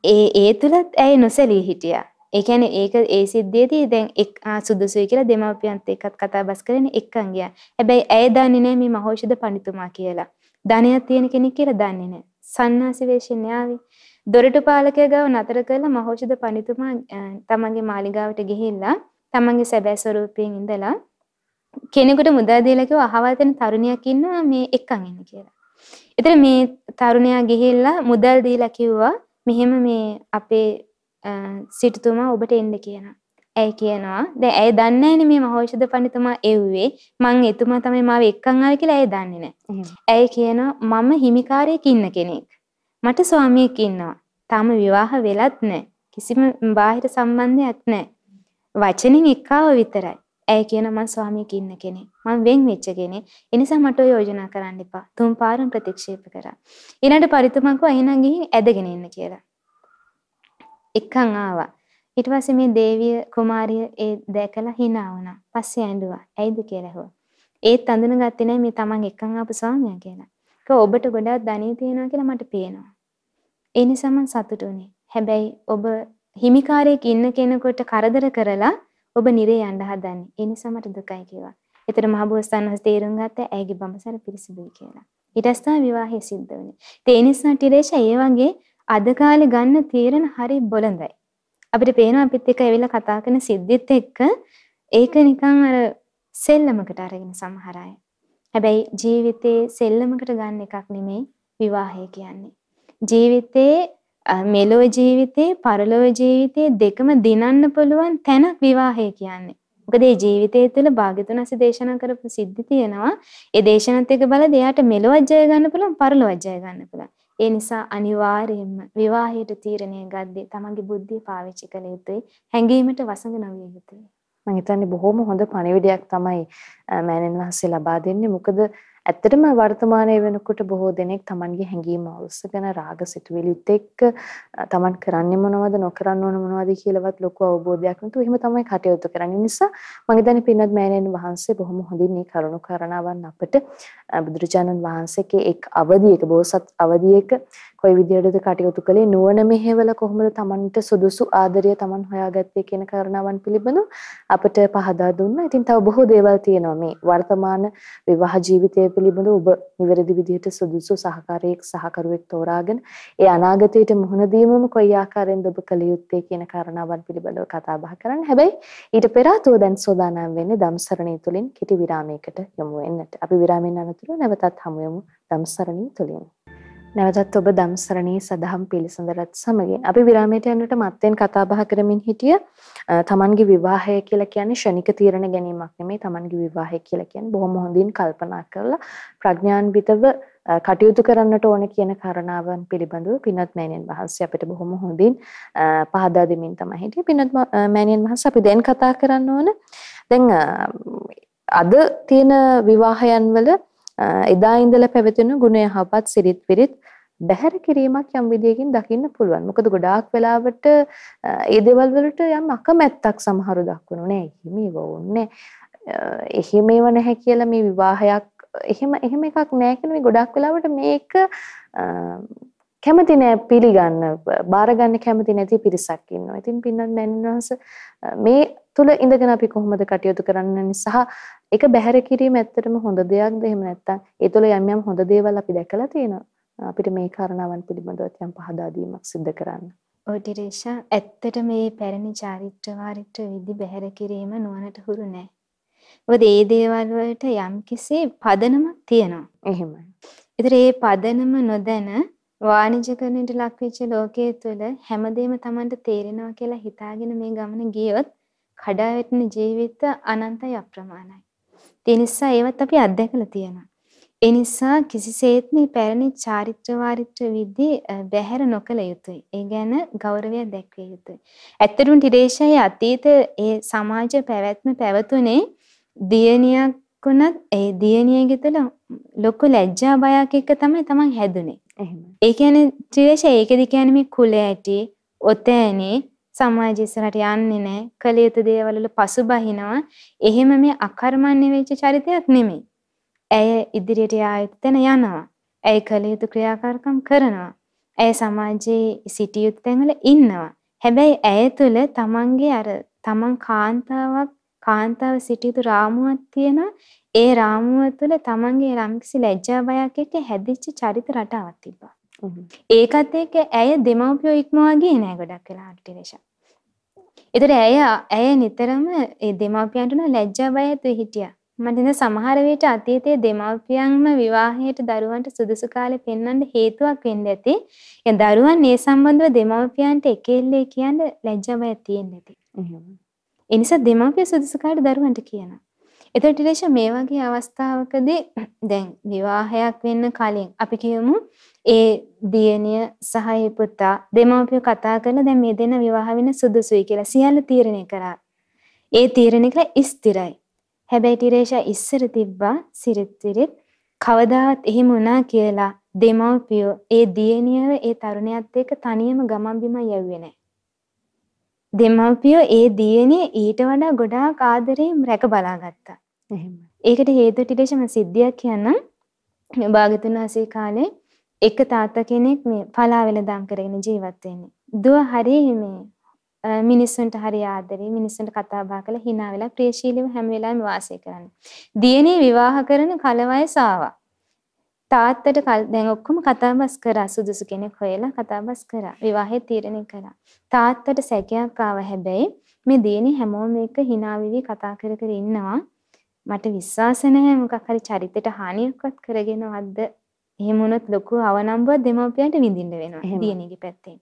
ඒ ඒ තුලත් ඇය නොසැලී හිටියා. ඒ කියන්නේ ඒක ඒ සිද්ධියේදී දැන් එක් සුදුසුයි කියලා දෙමාපියන්ත් එක්කත් කතා බස් කරගෙන එක්කන් ගියා. හැබැයි ඇය දන්නේ නැහැ මේ මහෞෂධ පඬිතුමා කියලා. ධනයක් තියෙන කෙනෙක් කියලා දන්නේ නැහැ. සන්නාසි වේශයෙන් ආවේ. දොරටු පාලකයා ගාව නතර කරලා මහෞෂධ පඬිතුමා තමන්ගේ මාලිගාවට ගිහිල්ලා තමන්ගේ සැබෑ ස්වරූපයෙන් ඉඳලා කෙනෙකුට මුදල් දීලා කිව්වා අහවල් තැන තරුණියක් ඉන්නවා මේ එක්කන් එන්න කියලා. ඒතර මේ තරුණයා ගිහිල්ලා මුදල් දීලා කිව්වා මෙහෙම මේ අපේ සිටුතුමා ඔබට එන්න කියනවා. ඇයි කියනවා දැන් ඇය දන්නේ නැනේ මේ මහෞෂධ පඬිතුමා එව්වේ මං එතුමා තමයි මාව එක්කන් ආවේ කියලා ඇය දන්නේ නැහැ. ඇයි කියනවා මම හිමිකාරයෙක් ඉන්න කෙනෙක්. මට ස්වාමියෙක් ඉන්නවා. තාම විවාහ වෙලත් නැහැ. කිසිම බාහිර සම්බන්ධයක් නැහැ. වචනින් එක්කාව විතරයි. ඇයි කියන මං ස්වාමියෙක් ඉන්න කෙනෙක්. මං වෙන් වෙච්ච කෙනෙක්. ඒ නිසා මට ඔය යෝජනා කරන්න එපා. තුන් පාරම ප්‍රතික්ෂේප කරා. ඊළඟට පරිතුමා කිව්වා එහෙනම් ගිහින් ඇදගෙන එන්න කියලා. එක්කන් ආවා. ඊට පස්සේ මේ දේවිය කුමාරිය ඒ දැකලා hina වුණා. පස්සේ ඇඬුවා. ඇයිද කියලා ඇහුවා. ඒත් අඳුනගත්තේ නැහැ මේ තමන් එක්කන් ආපු ස්වාමියා කියලා. ඒක ඔබට ගොඩාක් ධනිය තියෙනවා කියලා මට පේනවා. ඒ නිසා මම සතුටු වුණේ. හැබැයි ඔබ හිමිකාරයෙක් ඉන්න කෙනෙකුට කරදර කරලා ඔබ නිරේ යන්න හදන්නේ. ඒ නිසා මට දුකයි කිව්වා. ඒතර මහබෝසතාණන් වහන්සේ තේරුම් ගත්තා ඇයිගේ බඹසර පිරිසිදුයි කියලා. ඊට පස්සේ විවාහය සිද්ධ වුණේ. ඒ නිසා ටිරේෂ ඒ වගේ අද කාලේ ගන්න තීරණ හරි බොළඳයි. අපිට පේනවා අපිත් එක්ක ඇවිල්ලා කතා කරන සිද්ධිත් එක්ක ඒක නිකන් අර සෙල්ලමකට අරගෙන සමහර අය. හැබැයි ජීවිතේ සෙල්ලමකට ගන්න එකක් නෙමෙයි විවාහය කියන්නේ. ජීවිතේ මෙලොව ජීවිතේ පරලොව ජීවිතේ දෙකම දිනන්න පුළුවන් තැනක් විවාහය කියන්නේ. මොකද මේ ජීවිතය තුළ භාග්‍යතුන් අස දේශනා කරපු සිද්ධි තියෙනවා. ඒ දේශනත් එක්ක බලද්දී එයාට මෙලොවත් ජය ගන්න පුළුවන් පරලොවත් ජය ගන්න පුළුවන්. ඒ නිසා අනිවාර්යයෙන්ම විවාහයට තීරණය ගද්දී තමන්ගේ බුද්ධිය පාවිච්චි කළ යුතුයි. හැඟීමට වසඟ නොවිය යුතුයි. මම හිතන්නේ බොහොම හොඳ පණිවිඩයක් තමයි මෑණන් වහන්සේ ලබා දෙන්නේ. මොකද ඇත්තටම වර්තමානයේ වෙනකොට බොහෝ දෙනෙක් Tamanගේ හැඟීම් අවශ්‍යගෙන රාග සිතුවිලිත් එක්ක Taman කරන්නේ මොනවද නොකරන්න ඕන මොනවද කියලාවත් ලොකු අවබෝධයක් නැතුව එහෙම තමයි කටයුතු කරන්නේ. නිසා මම හිතන්නේ පින්වත් මෑණියන් වහන්සේ බොහොම හොඳින් මේ කරුණු කරනවන් අපිට බුදුරජාණන් වහන්සේගේ එක් අවධියක බෝසත් අවධියක කොයි විදිහටද කටයුතු කළේ නුවණ මෙහෙवला කොහොමද Tamanට සුදුසු ආදරය Taman හොයාගත්තේ කියන කාරණාවන් පිළිබඳව අපිට පහදා දුන්නා. ඉතින් තව බොහෝ දේවල් තියෙනවා මේ වර්තමාන විවාහ ජීවිතය පිළිබඳව ඔබ නිවැරදි විදිහට සුදුසු සහකාරියෙක් සහකරුවෙක් තෝරාගෙන ඒ අනාගතයට මුහුණ දීමම කොයි ආකාරයෙන්ද ඔබ කළ යුත්තේ කියන කාරණාවන් පිළිබඳව කතා බහ කරන්න. හැබැයි ඊට පෙර ආතෝ දැන් සෝදානම් වෙන්නේ ධම්සරණී තුලින් කිටි විරාමයකට යමු වෙන්නට. අපි විරාමයෙන් අනතුරු නැවතත් හමු යමු ධම්සරණී තුලින්. නැවතත් ඔබ ධම්සරණී සදහම් පිළිසඳරත් සමගින් අපි විරාමයට යන්නට මත්තෙන් කතා බහ කරමින් හිටිය තමන්ගේ විවාහය කියලා කියන්නේ ෂණික තීරණ ගැනීමක් නෙමෙයි තමන්ගේ විවාහය කියලා කියන්නේ බොහොම හොඳින් කල්පනා කරලා ප්‍රඥාන්විතව කටයුතු කරන්නට ඕන කියන කාරණාවන් පිළිබඳව පින්වත් මෑණියන් වහන්සේ අපිට බොහොම හොඳින් පහදා දෙමින් තමයි හිටියේ. පින්වත් මෑණියන් වහන්සේ අපි දැන් කතා කරන්න ඕන දැන් අද තියෙන විවාහයන් වල එදා ඉඳලා පැවතුණු ගුණ යහපත් සිරිත් විරිත් බැහැර කිරීමක් යම් විදියකින් දකින්න පුළුවන්. මොකද ගොඩාක් වෙලාවට ඒ දේවල් වලට යම් අකමැත්තක් සමහරු දක්වනවා නෑ. එහෙම වුන්නේ. එහෙම ඒව නැහැ කියලා මේ විවාහයක් එහෙම එහෙම එකක් නෑ කියලා මේ ගොඩාක් වෙලාවට මේක කැමති නෑ පිළිගන්න බාරගන්න කැමති නැති පිරිසක් ඉන්නවා. ඉතින් පින්නත් මෑණින්වහන්ස මේ තුල ඉඳගෙන අපි කොහොමද කටයුතු කරන්න සහ ඒක බැහැර කිරීම ඇත්තටම හොඳ දෙයක්ද එහෙම නැත්නම් ඒ තුල යම් යම් හොඳ දේවල් අපි දැකලා තියෙනවා. අපිට මේ කාරණාවන් පිළිබඳව යම් පහදා දීමක් සිදු කරන්න. ඔය ටිරේෂා ඇත්තට මේ පැරණි චාරිත්‍ර වාරිත්‍ර විදි බැහැර කිරීම නුවණට හුරු නැහැ. මොකද ඒ දේවල් වලට යම්කිසි පදනමක් තියෙනවා. එහෙමයි. ඒතර ඒ පදනම නොදැන වාණිජකරණයට ලක්වෙච්ච ලෝකයේ තුල හැමදේම Tamanට තේරෙනවා කියලා හිතාගෙන මේ ගමන ගියොත් කඩා වැටෙන ජීවිත අනන්තයි අප්‍රමාණයි. ඒ නිසා ඒවත් අපි අත්දැකලා තියෙනවා. ඒ නිසා කිසිසේත් මේ පැරණි චාරිත්‍ර වාරිත්‍ර විදි බැහැර නොකළ යුතුයි. ඒ ගැන ගෞරවය දැක්විය යුතුයි. ඇත්තටම ටිරේෂාගේ අතීත ඒ සමාජ පැවැත්ම පැවතුනේ දියණියක් වුණත් ඒ දියණියගේ තුළ ලොකු ලැජ්ජා බයක් එක්ක තමයි තමන් හැදුනේ. එහෙම. ඒ කියන්නේ ත්‍රිවේෂය ඒකෙදි කියන්නේ මේ කුල ඇටි, ඔතෑනේ සමාජය ඉස්සරහට යන්නේ නැහැ. කළ යුතු දේවල් වල පසුබහිනවා. එහෙම මේ අකර්මණ්‍ය වෙච්ච චරිතයක් නෙමෙයි. ඇය ඉදිරියට යා යුතු තැන යනවා. ඇය කළ යුතු ක්‍රියාකාරකම් කරනවා. ඇය සමාජයේ සිටිය යුතු තැන්වල ඉන්නවා. හැබැයි ඇය තුළ තමන්ගේ අර තමන් කාන්තාවක් කාන්තාව සිටිය යුතු රාමුවක් තියෙනවා. ඒ රාමුව තුළ තමන්ගේ යම්කිසි ලැජ්ජා බයක් එක්ක හැදිච්ච චරිත රටාවක් තිබ්බා. ඒකත් එක්ක ඇය දෙමව්පියෝ ඉක්මවා ගියේ නෑ ගොඩක් වෙලාවට ටිරේෂා. ඒතර ඇය ඇය නිතරම ඒ දෙමව්පියන්ට උන ලැජ්ජා බය ඇතුව හිටියා. මට ඉතින් සමහර විට අතීතයේ දෙමව්පියන්ම විවාහයට දරුවන්ට සුදුසු කාලේ පෙන්වන්න හේතුවක් වෙන්න ඇති. ඒ දරුවන් මේ සම්බන්ධව දෙමව්පියන්ට එකෙල්ලේ කියන්න ලැජ්ජා බයක් තියෙන්න ඇති. ඒ නිසා දෙමව්පිය සුදුසු කාලේ දරුවන්ට කියනවා. එතකොට ටිරේෂා මේ වගේ අවස්ථාවකදී (clears throat) දැන් විවාහයක් වෙන්න කලින් අපි කියමු ඒ දියණිය සහ ඒ පුතා දෙමව්පියෝ කතා කරලා දැන් මේ දෙන්න විවාහ වෙන්න සුදුසුයි කියලා සියල්ල තීරණය කරා. ඒ තීරණය කළා ස්ථිරයි. හැබැයි ටිරේෂා ඉස්සර තිබ්බා සිරිත් සිරිත් කවදාවත් එහෙම වුණා කියලා දෙමව්පියෝ ඒ දියණියව ඒ තරුණයත් එක්ක තනියම ගමන් බිමන් යවුවේ නැහැ. දෙමව්පියෝ ඒ දියණිය ඊට වඩා ගොඩාක් ආදරයෙන් රැක බලාගත්තා. එහෙම. ඒකට හේතුව ටිරේෂා මම සිද්ධියක් කියන්නම්. භාගතුන් වහන්සේ කාලේ එක තාත්තා කෙනෙක් මේ පලා වෙළඳාම් කරගෙන ජීවත් වෙන්නේ. දුව හරි මේ මිනිස්සුන්ට හරි ආදරේ මිනිස්සුන්ට කතා බහ කරලා hina වෙලා ප්‍රියශීලීව හැම වෙලාවෙම වාසය කරන්නේ. දියණිය විවාහ කරන කල වයස ආවා. තාත්තට දැන් ඔක්කොම කතාබස් කරා සුදුසු කෙනෙක් හොයලා කතාබස් කරා. විවාහය තීරණය කළා. තාත්තට සැකයක් ආවා හැබැයි මේ දියණිය හැමෝම එක hina වෙවි කතා කර කර ඉන්නවා. මට විශ්වාස නැහැ මොකක් හරි චරිතයට හානියක්වත් කරගෙනවත්ද එහෙම වුණොත් ලොකු අවනම්බුවක් දෙමව්පියන්ට විඳින්න වෙනවා දියණියගේ පැත්තෙන්.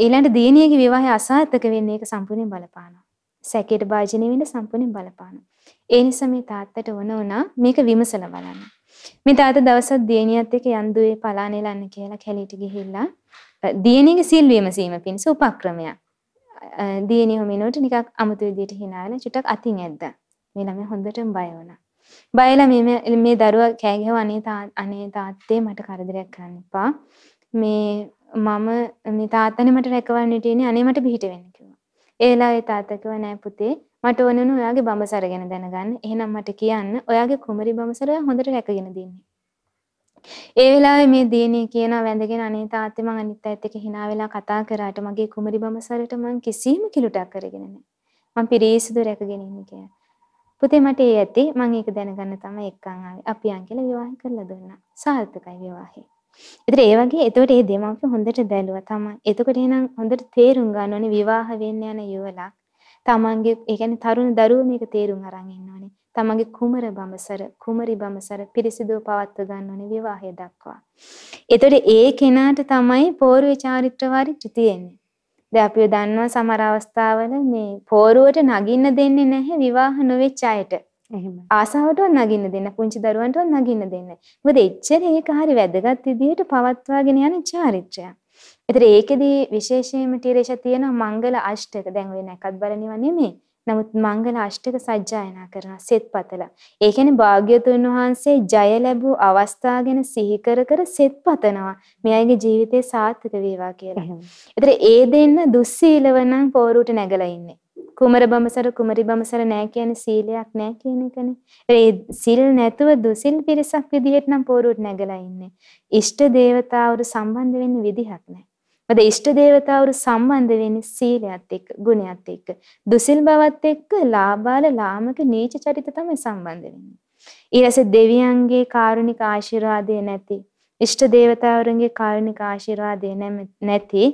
ඊළඟට දියණියගේ විවාහය අසාර්ථක වෙන්නේ ඒක සම්පූර්ණයෙන් බලපානවා. සැකයට භාජනය වෙන්න සම්පූර්ණයෙන් බලපානවා. ඒ නිසා මේ තාත්තට වුණ උනා මේක විමසලා බලන්න. මේ තාත්තා දවසක් දියණියත් එක්ක යන්දුවේ පලානෙලන්න කියලා කැලීට ගිහිල්ලා දියණියගේ සිල් විමසීම පිණිස උපක්‍රමයක්. දියණිය හොමිනෝට නිකක් අමුතු විදියට hina වෙලා චුට්ටක් අතින් ඇද්දා. මේ ළමයා හොඳටම බය වුණා. බයලා මේ මේ දරුවා කෑ ගැහුවා අනේ අනේ තාත්තේ මට කරදරයක් කරන්න එපා. මේ මම මේ තාත්තනේ මට රැකවන්න හිටියේ අනේ මට පිට වෙන්න කිව්වා. ඒ වෙලාවේ තාත්තා කිව්වා නෑ පුතේ මට ඕන වුණා ඔයාගේ බඹසර ගැන දැනගන්න. එහෙනම් මට කියන්න ඔයාගේ කුමරි බඹසර හොඳට රැකගෙන දින්නේ. ඒ වෙලාවේ මේ දිනේ කියන වැඳගෙන අනේ තාත්තේ මං අනිත් අයත් එක්ක hina වෙලා කතා කරාට මගේ කුමරි බඹසරට මං කිසිම කිලුටක් කරගෙන නැහැ. මං පිරිසිදු රැකගෙන ඉන්නේ කියලා. පුතේ මට ඒ ඇති මම ඒක දැනගන්න තමයි එක්කන් ආවේ. අපි අංකල විවාහ කරලා දුන්නා. සාර්ථකයි විවාහේ. ඒතර ඒ වගේ එතකොට ඒ දෙමාපිය හොඳට බැලුවා තමයි. එතකොට එහෙනම් හොඳට තේරුම් ගන්න ඕනේ විවාහ වෙන්න යන යුවලක්. තමන්ගේ ඒ කියන්නේ තරුණ දරුවෝ මේක තේරුම් අරන් ඉන්න ඕනේ. තමන්ගේ කුමර බඹසර කුමරි බඹසර පිරිසිදුව පවත්ව ගන්න ඕනේ විවාහය දක්වා. එතකොට ඒ කෙනාට තමයි පෝරුවේ චාරිත්‍ර වාරිත්‍ර තියෙන්නේ. දැන් අපි දන්නවා සමහර අවස්ථාවල මේ පෝරුවට නගින්න දෙන්නේ නැහැ විවාහ නොවෙච්ච අයට. එහෙමයි. ආසාවටවත් නගින්න දෙන්න පුංචි දරුවන්ටවත් නගින්න දෙන්න. මොකද එච්චර ඒක හරි වැදගත් විදිහට පවත්වාගෙන යන චාරිත්‍රයක්. ඒතර ඒකෙදි විශේෂයෙන්ම ටිරේෂ තියෙන මංගල අෂ්ටක දැන් ඔය නැකත් බලනිව නෙමෙයි. නමුත් මංගල අෂ්ටක සජ්ජායනා කරන සෙත්පතල. ඒ කියන්නේ භාග්‍යතුන් වහන්සේ ජය ලැබූ අවස්ථා ගැන සිහි කර කර සෙත්පතනවා. මෙයාගේ ජීවිතේ සාර්ථක වේවා කියලා. ඒතර ඒ දෙන්න දුස්සීලව නම් පෝරුවට නැගලා ඉන්නේ. කුමර බඹසර කුමරි බඹසර නෑ කියන්නේ සීලයක් නෑ කියන එකනේ. ඒ සිල් නැතුව දුසිල් පිරිසක් විදිහට නම් පෝරුවට නැගලා ඉන්නේ. ඉෂ්ට දේවතාවරු සම්බන්ධ වෙන්න විදිහක් නෑ. මොකද ඉෂ්ට දේවතාවරු සම්බන්ධ වෙන්නේ සීලයත් එක්ක, ගුණයත් එක්ක. දුසිල් බවත් එක්ක ලාබාල ලාමක නීච චරිත තමයි සම්බන්ධ වෙන්නේ. ඊළසේ දෙවියන්ගේ කාරුණික ආශිර්වාදය නැති, ඉෂ්ට දේවතාවරුන්ගේ කාරුණික ආශිර්වාදය නැති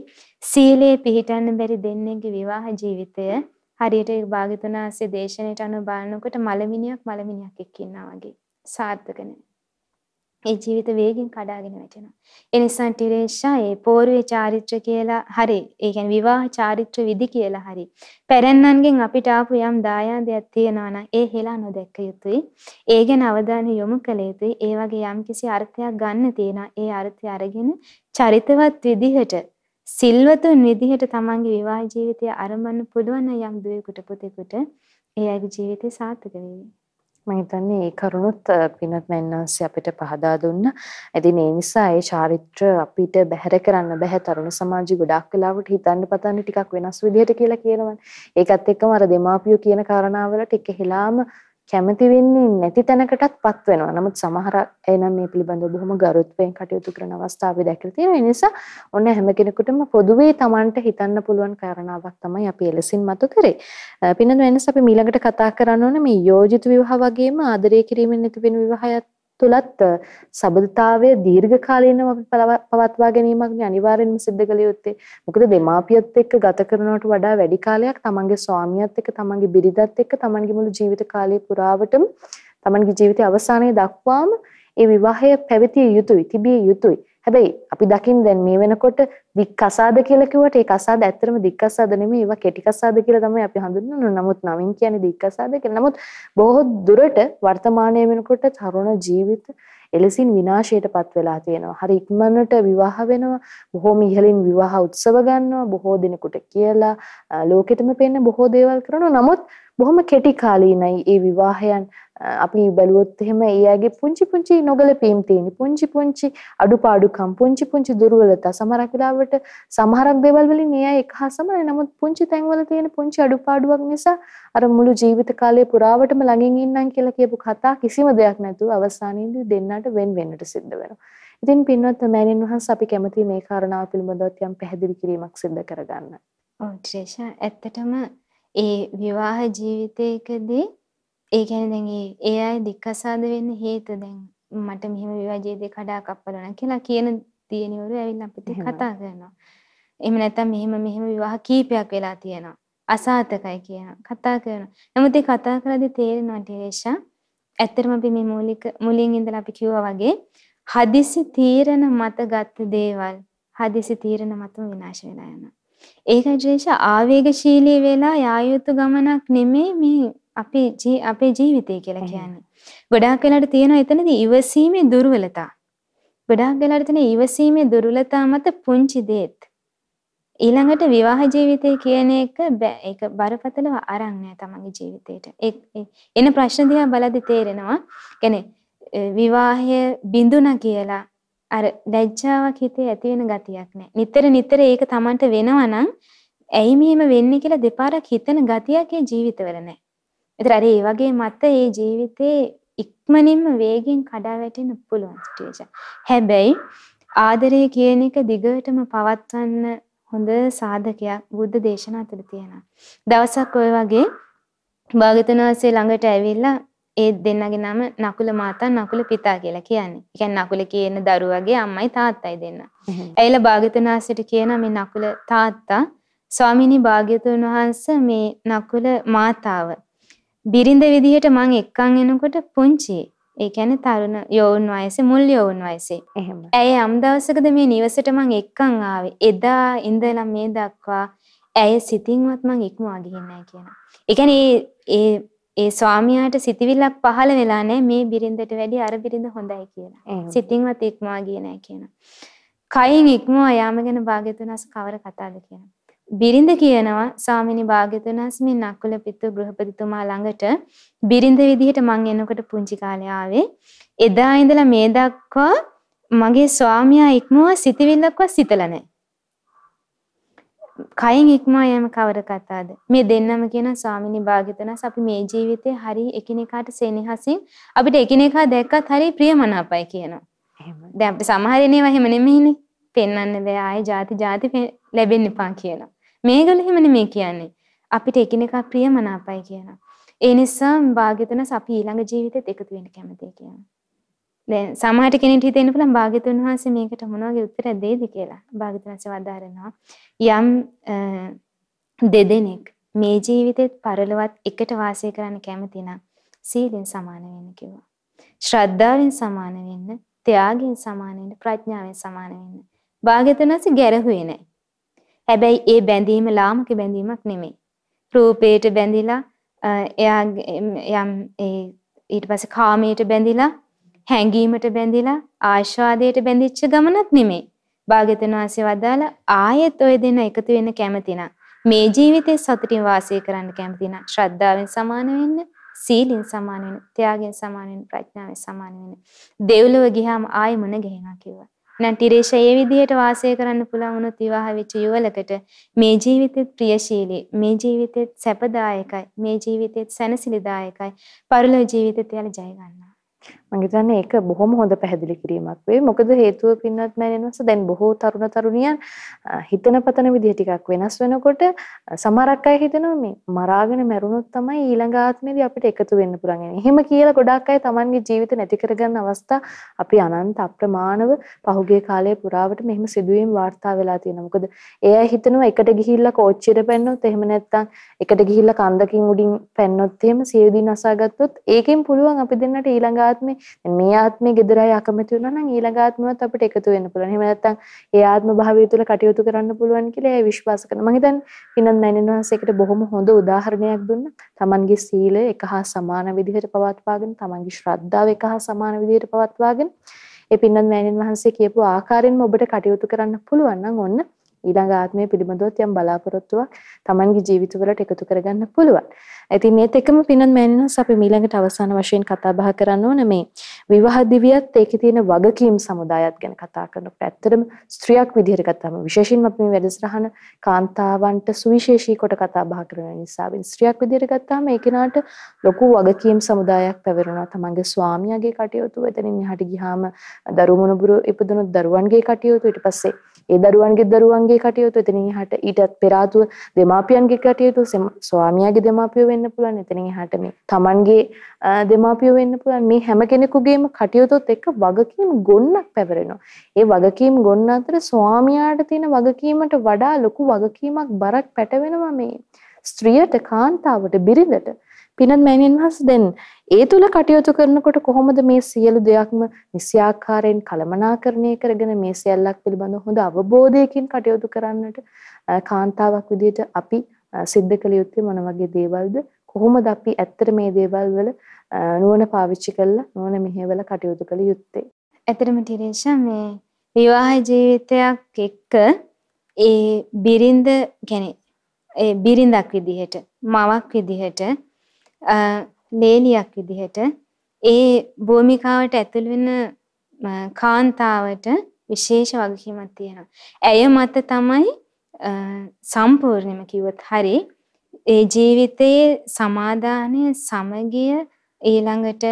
සීලේ පිහිටන්න බැරි දෙන්නෙක්ගේ විවාහ ජීවිතය හරියට ඒ භාග්‍යතුන් වහන්සේ දේශනාවට අනුව බලනකොට මලමිනියක් මලමිනියක් එක්ක ඉන්නා වගේ සාර්ථක නැහැ. ඒ ජීවිත වේගෙන් කඩාගෙන වැටෙනවා. ඒ නිසා ටිරේෂා ඒ පෝරුවේ චාරිත්‍ර කියලා හරි, ඒ කියන්නේ විවාහ චාරිත්‍ර විදි කියලා හරි. පැරැන්නන්ගෙන් අපිට ආපු යම් දායාදයක් තියෙනවා නම් ඒ හෙලා නොදැක්ක යුතුයි. ඒ ගැන අවධානය යොමු කළ යුතුයි. ඒ වගේ යම්කිසි අර්ථයක් ගන්න තියෙනවා. ඒ අර්ථය අරගෙන චරිතවත් විදිහට සිල්වතුන් විදිහට තමන්ගේ විවාහ ජීවිතය ආරම්භන්න පුළුවන් යම් දුවෙකුට පුතෙකුට ඒ අයගේ ජීවිතය සාර්ථක වෙවි. මම හිතන්නේ ඒ කරුණුත් පින්වත් මෑන්නාන්සේ අපිට පහදා දුන්නා. ඉතින් ඒ නිසා ඒ චාරිත්‍ර අපිට බැහැර කරන්න බෑ තරුණ සමාජي ගොඩාක් වෙලාවට හිතන්න පතන්න ටිකක් වෙනස් විදිහට කියලා කියනවනේ. ඒකත් එක්කම අර දෙමාපියෝ කියන කාරණාවලට එක හෙලාම කැමති වෙන්නේ නැති තැනකටත්පත් වෙනවා. නමුත් සමහර අය නම් මේ පිළිබඳව බොහොම ගරුත්වයෙන් කටයුතු කරන අවස්ථා අපි දැකලා තියෙනවා. ඒ නිසා ඔන්න හැම කෙනෙකුටම පොදුවේ Tamanට හිතන්න පුළුවන් කාරණාවක් තමයි අපි එලෙසින් මතු කරේ. පින්නද වෙනස අපි ඊළඟට කතා කරන්න ඕනේ මේ යෝජිත විවාහ වගේම ආදරය කිරීමෙන් නැති වෙන විවාහයත් තුලත් සබඳතාවය දීර්ඝ කාලීනව අපි පවත්වා ගැනීමක් අනිවාර්යෙන්ම සිද්ධ කළ යුත්තේ. මොකද දෙමාපියත් එක්ක ගත කරනවට වඩා වැඩි කාලයක් තමන්ගේ ස්වාමියාත් එක්ක තමන්ගේ බිරිඳත් එක්ක තමන්ගේ මුළු ජීවිත කාලය පුරාවටම තමන්ගේ ජීවිතයේ අවසානයේ දක්වාම ඒ විවාහය පැවතිය යුතුයි, තිබිය යුතුයි. හැබැයි අපි දකින්න දැන් මේ වෙනකොට දික් කසාද කියලා කිව්වට ඒ කසාද ඇත්තටම දික් කසාද නෙමෙයි ඒවා කෙටි කසාද කියලා තමයි අපි හඳුන්වන්නේ. නමුත් නවින් කියන්නේ දික් කසාද කියලා. නමුත් බොහෝ දුරට වර්තමානයේ වෙනකොට තරුණ ජීවිත එලෙසින් විනාශයටපත් වෙලා තියෙනවා. හරි ඉක්මනට විවාහ වෙනවා. බොහෝම ඉහළින් විවාහ උත්සව ගන්නවා. බොහෝ දිනකට කියලා ලෝකෙටම පෙන්න බොහෝ දේවල් කරනවා. නමුත් බොහොම කෙටි කාලීනයි ඒ විවාහයන් අපි බැලුවොත් එහෙම ඒ අයගේ පුංචි පුංචි නොගැලපීම් තියෙන පුංචි පුංචි අඩුපාඩුකම් පුංචි පුංචි දුර්වලතා සමහරක් වෙලාවට සමහරක් දේවල් වලින් ඒ අය එක හා සමානයි නමුත් පුංචි තැන්වල තියෙන පුංචි අඩුපාඩුවක් නිසා අර මුළු ජීවිත කාලය පුරාවටම ළඟින් ඉන්නම් කියලා කියපු කතා කිසිම දෙයක් නැතුව අවසානයේදී දෙන්නට වෙන් වෙන්නට සිද්ධ වෙනවා. ඉතින් පින්වත් මෑණින් වහන්සේ අපි කැමති මේ කාරණාව පිළිබඳව යම් පැහැදිලි කිරීමක් සිදු කරගන්න. ඔව් ත්‍රේෂා ඇත්තටම ඒ විවාහ ජීවිතයකදී ඒ කියන්නේ දැන් ඒ ඒ අය දික්කසාද වෙන්න හේතු දැන් මට මෙහෙම විවාහ ජීවිතේ කඩා කප්පලුණා කියලා කියන දියණිවරු ඇවිල්ලා අපිට කතා කරනවා. එහෙම නැත්නම් මෙහෙම මෙහෙම විවාහ කීපයක් වෙලා තියෙනවා. අසාතකයි කියන කතා කරනවා. නමුත් ඒ කතා කරද්දී තේරෙනවා ටේෂා ඇත්තටම අපි මේ මූලික මුලින් ඉඳලා අපි කිව්වා වගේ හදිසි තීරණ මත ගත්ත දේවල් හදිසි තීරණ මතම විනාශ වෙලා යනවා. ඒකයි ද්වේෂ ආවේගශීලී වෙලා යා යුතු ගමනක් නෙමෙයි මේ අපේ අපේ ජීවිතය කියලා කියන්නේ. ගොඩාක් වෙලාට තියෙනවා එතනදී ඉවසීමේ දුර්වලතා. ගොඩාක් වෙලාට තියෙන ඉවසීමේ දුර්වලතා මත පුංචි දේත් ඊළඟට විවාහ ජීවිතය කියන එක ඒක බරපතලව අරන් නෑ තමන්ගේ ජීවිතේට. එන ප්‍රශ්න දිහා බලද්දි තේරෙනවා. කියන්නේ විවාහය බිඳුණා කියලා අර ලැජ්ජාවක් හිතේ ඇති වෙන ගතියක් නෑ. නිතර නිතර ඒක තමන්ට වෙනවා නම් ඇයි මෙහෙම වෙන්නේ කියලා දෙපාරක් හිතන ගතියක් ඒ ජීවිතවල නෑ. ඒතර අර ඒ වගේ මත ඒ ජීවිතේ ඉක්මනින්ම වේගෙන් කඩා වැටෙන්න පුළුවන් සිටුේෂන්. හැබැයි ආදරය කියන එක දිගටම පවත්වන්න හොඳ සාධකයක් බුද්ධ දේශනා තුළ තියෙනවා. දවසක් ඔය වගේ භාගතුන් වහන්සේ ළඟට ඇවිල්ලා ඒ දෙන්නගේ නම නකුල මාතා නකුල පිතා කියලා කියන්නේ. ඒ කියන්නේ නකුල කියන දරුවගේ අම්මයි තාත්තයි දෙන්න. ඇයිලා භාගතුන් වහන්සේට කියන මේ නකුල තාත්තා ස්වාමිනී භාග්‍යතුන් වහන්සේ මේ නකුල මාතාව බිරිඳ විදිහට මං එක්කන් එනකොට පුංචි. ඒ කියන්නේ තරුණ යෝවුන් වයසේ මුල් යෝවුන් වයසේ. එහෙම. ඇය යම් දවසකද මේ නිවසට මං එක්කන් ආවේ. එදා ඉඳලා මේ දක්වා ඇය සිතින්වත් මං ඉක්මවා ගිහින් නැහැ කියනවා. ඒ කියන්නේ ඒ ඒ ස්වාමියාට සිතවිල්ලක් පහළ වෙලා නැහැ මේ බිරිඳට වැඩිය අර බිරිඳ හොඳයි කියලා. සිතින්වත් ඉක්මවා ගියේ නැහැ කියනවා. කයින් ඉක්මවා යාම ගැන භාග්‍යතුන්ස් කවර කතාවද කියනවා. බිරිඳ කියනවා ස්වාමිනී භාග්‍යතුන් වහන්සේ මේ නකුල පිතු ගෘහපතිතුමා ළඟට බිරිඳ විදිහට මං එනකොට පුංචි කාලේ ආවේ එදා ඉඳලා මේ දක්වා මගේ ස්වාමියා ඉක්මවා සිතවිල්ලක්වත් සිතලා නැහැ. කයින් ඉක්මවා යෑම කවර කතාවද? මේ දෙන්නම කියන ස්වාමිනී භාග්‍යතුන් අපි මේ ජීවිතේ හරි එකිනෙකාට සෙනෙහසින් අපිට එකිනෙකා දැක්කත් හරි ප්‍රියමනාපයි කියනවා. එහෙම. දැන් අපිට සමහර ඒවා එහෙම නෙමෙයිනේ. පෙන්වන්න බෑ ආයේ ಜಾති ಜಾති ලැබෙන්න එපා කියනවා. මේගොල්ලෝ එහෙම නෙමෙයි කියන්නේ. අපිට එකිනෙකා ප්‍රියමනාපයි කියනවා. ඒ නිසා භාග්‍යතුන්ස් අපි ඊළඟ ජීවිතෙත් එකතු වෙන්න කැමතියි කියනවා. දැන් සමහරට කෙනෙක්ට හිතෙන්න පුළුවන් භාග්‍යතුන් වහන්සේ මේකට මොන වගේ උත්තරයක් දෙයිද කියලා. භාග්‍යතුන් වහන්සේ වදාරනවා යම් දෙදෙනෙක් මේ ජීවිතෙත් පරලොවත් එකට වාසය කරන්න කැමති නම් සීලෙන් සමාන වෙන්න කිව්වා. ශ්‍රද්ධාවෙන් සමාන වෙන්න, ත්‍යාගයෙන් සමාන වෙන්න, ප්‍රඥාවෙන් සමාන වෙන්න. භාග්‍යතුන් වහන්සේ ගැරහුවේ නැහැ. හැබැයි ඒ බැඳීම ලාමක බැඳීමක් නෙමෙයි. රූපයට බැඳිලා එයා යම් ඒ ඊට පස්සේ කාමයට බැඳිලා හැඟීමට බැඳිලා ආශාදයට බැඳිච්ච ගමනක් නෙමෙයි. භාග්‍යතුන් වහන්සේ වදාලා ආයෙත් ඔය දෙන එකතු වෙන්න කැමති මේ ජීවිතේ සතුටින් වාසය කරන්න කැමති ශ්‍රද්ධාවෙන් සමාන වෙන්න, සීලෙන් සමාන වෙන්න, ත්‍යාගයෙන් සමාන වෙන්න, ප්‍රඥාවෙන් සමාන වෙන්න. දෙව්ලොව ගියාම ආයෙ මොන ගහනවා කිව්වා. නැත්නම් ටිරේෂ ඒ විදිහට වාසය කරන්න පුළුවන් වුණොත් විවාහ වෙච්ච යුවලකට මේ ජීවිතෙත් ප්‍රියශීලී මේ ජීවිතෙත් සැපදායකයි මේ ජීවිතෙත් සැනසිලිදායකයි පරලෝක ජීවිතෙත් යාල ජය ගන්නවා. මම හිතන්නේ ඒක බොහොම හොඳ පැහැදිලි කිරීමක් වෙයි. මොකද හේතුව පින්නත් මෑණෙනවස දැන් බොහෝ තරුණ තරුණියන් හිතන පතන විදිහ ටිකක් වෙනස් වෙනකොට සමහරක් අය හිතනවා මේ මරාගෙන මැරුණොත් තමයි ඊළඟ ආත්මෙදී අපිට එකතු වෙන්න පුළුවන්. එහෙම කියලා ගොඩාක් අය Tamanගේ ජීවිත නැති කරගන්න අවස්ථා අපි අනන්ත අප්‍රමාණව පහුගිය කාලයේ පුරාවට මෙහෙම සිදුවීම් වාර්තා වෙලා තියෙනවා. මොකද ඒ අය හිතනවා එකට ගිහිල්ලා කෝච්චියට පැන්නොත් එහෙම නැත්නම් එකට ගිහිල්ලා කන්දකින් උඩින් පැන්නොත් එහෙම සියදින අසාගත්තොත් ඒකෙන් පුළුවන් අපි දෙන්නට ඊළඟ ආත්මේ මේ ආත්මේ ගෙදරයි අකමැති වුණා නම් ඊළඟ ආත්මවත් අපිට එකතු වෙන්න පුළුවන්. එහෙම නැත්නම් ඒ ආත්ම භාවය තුළ කටයුතු කරන්න පුළුවන් කියලා ඒ විශ්වාස කරනවා. මම හිතන්නේ පින්නත් මෑණින් වහන්සේකට බොහොම හොඳ උදාහරණයක් දුන්නා. Tamanගේ සීලය එක හා සමාන විදිහට පවත්වාගෙන, Tamanගේ ශ්‍රද්ධාව එක හා සමාන විදිහට පවත්වාගෙන ඒ පින්නත් මෑණින් වහන්සේ කියපු ආකාරයෙන්ම ඔබට කටයුතු කරන්න පුළුවන් නම් ඔන්න ඊළඟ ආත්මය පිළිබඳව යම් බලාපොරොත්තුවක් Tamanගේ ජීවිතවලට එකතු කරගන්න පුළුවන්. ඉතින් මේත් එක්කම පින්නත් මෑණිනස් අපි ඊළඟට අවසාන වශයෙන් කතා බහ කරන්න ඕන මේ විවාහ දිවියත් ඒකේ තියෙන වගකීම් සමුදායත් ගැන කතා කරනකොට ඇත්තටම ස්ත්‍රියක් විදිහට ගත්තාම විශේෂයෙන්ම අපි මේ වැඩසටහන කාන්තාවන්ට සුවිශේෂී කොට කතා බහ කරන නිසා ස්ත්‍රියක් විදිහට ගත්තාම ඒ කෙනාට ලොකු වගකීම් සමුදායක් පැවරුණා. තමන්ගේ ස්වාමියාගේ කටයුතු එතනින් එහාට ගියාම දරුවෝ මොනබුරු ඉපදුණු දරුවන්ගේ කටයුතු ඊට පස්සේ ඒ දරුවන්ගේ දරුවන්ගේ කටයුතු එතනින් එහාට ඊටත් පෙර ආතුව දෙමාපියන්ගේ කටයුතු ස්වාමියාගේ දෙමාපියෝ වෙන්න පුළුවන් එතනින් එහාට මේ Tamanගේ දෙමාපියෝ වෙන්න පුළුවන් මේ හැම කෙනෙකුගේම කටයුතුත් එක්ක වගකීම් ගොන්නක් පැවරෙනවා. ඒ වගකීම් ගොන්න අතර ස්වාමියාට තියෙන වගකීමට වඩා ලොකු වගකීමක් බරක් පැටවෙනවා මේ ස්ත්‍රියට කාන්තාවට බිරිඳට. පිනත් මෑණියන් වහන්සේ දැන් ඒ තුල කටයුතු කරනකොට කොහොමද මේ සියලු දෙයක්ම නිසියාකාරයෙන් කළමනාකරණය කරගෙන මේ සියල්ලක් පිළිබඳව හොඳ අවබෝධයකින් කටයුතු කරන්නට කාන්තාවක් විදිහට අපි සිද්ධ කළ යුත්තේ මොන වගේ දේවල්ද? කොහොමද අපි ඇත්තට මේ දේවල් වල නුවණ පාවිච්චි කරලා නුවණ මෙහෙवला කටයුතු කළ යුත්තේ? ඇත්තටම ටිරේෂා මේ විවාහ ජීවිතයක් එක්ක ඒ බිරිඳ කියන්නේ ඒ බිරිඳක් විදිහට මවක් විදිහට ලේලියක් විදිහට ඒ භූමිකාවට ඇතුළු වෙන කාන්තාවට විශේෂ වගකීමක් තියෙනවා. ඇය මත තමයි සම්පූර්ණයෙන්ම කිව්වොත් හරි ඒ ජීවිතයේ සමාදානය සමගිය ඊළඟට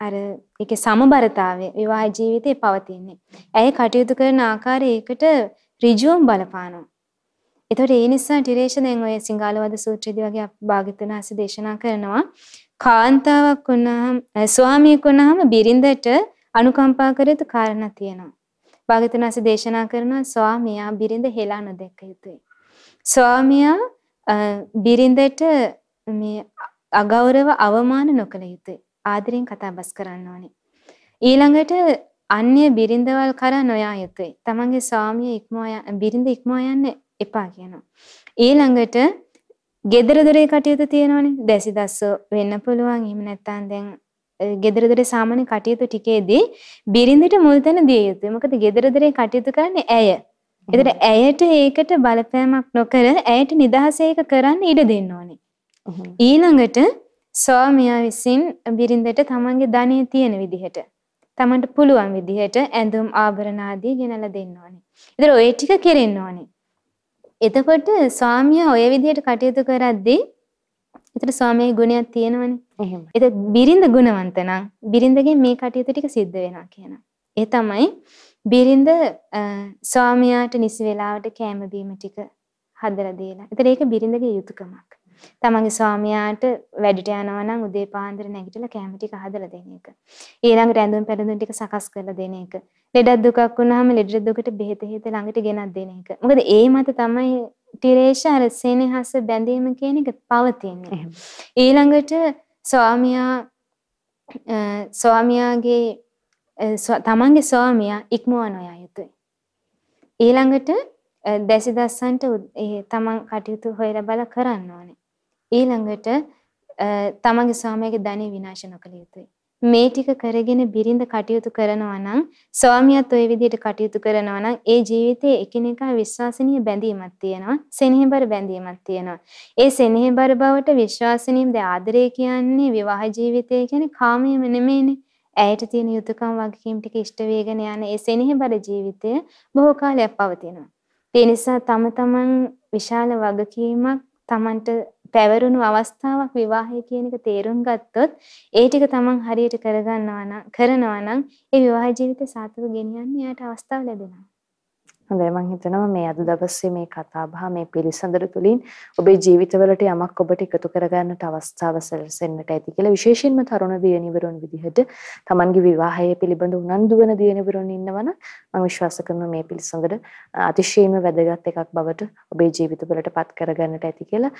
අර ඒකේ සමබරතාවය විවාහ ජීවිතේ පවතින්නේ. ඇය කටයුතු කරන ආකාරය ඒකට ඍජුවම බලපානවා. එතකොට ඒ නිසා ටිරේෂ දැන් ඔය සිංහලවද සූත්‍රයේදී වගේ භාග්‍යතුන් හස දේශනා කරනවා කාන්තාවක් වුණාම ස්වාමියෙක් වුණාම බිරිඳට අනුකම්පා කර යුතු කාරණා තියෙනවා. භාග්‍යතුන් හස දේශනා කරනවා ස්වාමියා බිරිඳ හෙලා නොදැක්ක යුතුයි. ස්වාමියා බිරිඳට මේ අගෞරව අවමාන නොකළ යුතුයි. ආදරෙන් කතා බස් කරන්න ඕනේ. ඊළඟට අන්‍ය බිරිඳවල් කරා නොයා යුතුයි. තමන්ගේ ස්වාමිය ඉක්මවා බිරිඳ ඉක්මවා යන්නේ එපා කියනවා. ඊළඟට gedara dore කටයුතු තියෙනවනේ. දැසි දස්සෝ වෙන්න පුළුවන්. එහෙම නැත්නම් දැන් gedara dore සාමාන්‍ය කටයුතු ටිකේදී බිරිඳට මුල් තැන දිය යුතුයි. මොකද gedara dore කටයුතු කරන්නේ ඇය. එතකොට ඇයට ඒකට බලපෑමක් නොකර ඇයට නිදහස ඒක කරන්න ඉඩ දෙන්න ඕනේ. ඊළඟට ස්වාමියා විසින් බිරිඳට තමන්ගේ ධනෙ තියෙන විදිහට තමන්ට පුළුවන් විදිහට ඇඳුම් ආභරණ ආදී ගෙනලා දෙන්න ඕනේ. ඒතර ඔය ටික කෙරෙන්න ඕනේ. එතකොට ස්වාමියා ඔය විදිහට කටයුතු කරද්දී එතන ස්වාමියාගේ ගුණයක් තියෙනවනේ. එහෙම. ඒක බිරිඳ ගුණවන්ත නම් බිරිඳගෙන් මේ කටයුතු ටික සිද්ධ වෙනවා කියනවා. ඒ තමයි බිරිඳ ස්වාමියාට නිසි වෙලාවට කෑම බීම ටික හදලා දීලා. ඒතර ඒක බිරිඳගේ යුතුයකමක්. තමන්ගේ ස්වාමියාට වැඩට යනවා නම් උදේ පාන්දර නැගිටලා කැම ටික හදලා දෙන එක. ඊළඟට ඇඳුම් පැළඳුම් ටික සකස් කරලා දෙන එක. ලෙඩක් දුකක් වුණාම ලෙඩ දුකට බෙහෙත හේත ළඟට ගෙනත් දෙන එක. මොකද ඒ මත තමයි ටිරේෂ අර සෙනෙහස බැඳීම කියන එක පවතින්නේ. ඊළඟට ස්වාමියා ස්වාමියාගේ තමන්ගේ ස්වාමියා ඉක්මවා නොයා යුතුයි. ඊළඟට දැසි දස්සන්ට තමන් කටයුතු හොයලා බල කරන්න ඕනේ. ඊළඟට තමන්ගේ ස්වාමියාගේ ධනෙ විනාශ නොකළ යුතුයි. මේ ටික කරගෙන බිරිඳ කටයුතු කරනවා නම් ස්වාමියාත් ওই විදිහට කටයුතු කරනවා නම් ඒ ජීවිතයේ එකිනෙකා විශ්වාසනීය බැඳීමක් තියෙනවා සෙනෙහබර බැඳීමක් තියෙනවා. ඒ සෙනෙහබර බවට විශ්වාසනීයද ආදරය කියන්නේ විවාහ ජීවිතය කියන්නේ කාමයේම නෙමෙයිනේ. ඇයට තියෙන යුතුයකම් වගකීම් ටික ඉෂ්ට වේගන යන ඒ සෙනෙහබර ජීවිතය බොහෝ කාලයක් පවතිනවා. ඒ නිසා තම තමන් විශාල වගකීමක් තමන්ට පැවරුණු අවස්ථාවක් විවාහය කියන එක තේරුම් ගත්තොත් ඒ ටික තමන් හරියට කරගන්නවා නම් කරනවා නම් ඒ විවාහ ජීවිතය සාර්ථකව ගෙනියන්න යාට අවස්ථාව ලැබෙනවා. හොඳයි මම හිතනවා මේ අද දවසේ මේ කතා බහ මේ පිළිසඳර තුලින් ඔබේ ජීවිතවලට යමක් ඔබට එකතු කරගන්නට අවස්ථාව සැලසෙන්නට ඇති කියලා විශේෂයෙන්ම තරුණ දියණිවරුන් විදිහට Tamanගේ විවාහය පිළිබඳ උනන්දු වෙන දියණිවරුන් ඉන්නවනම් මම විශ්වාස කරනවා මේ පිළිසඳර අතිශයින්ම වැදගත් එකක් බවට ඔබේ ජීවිතවලට පත් කරගන්නට ඇති කියලා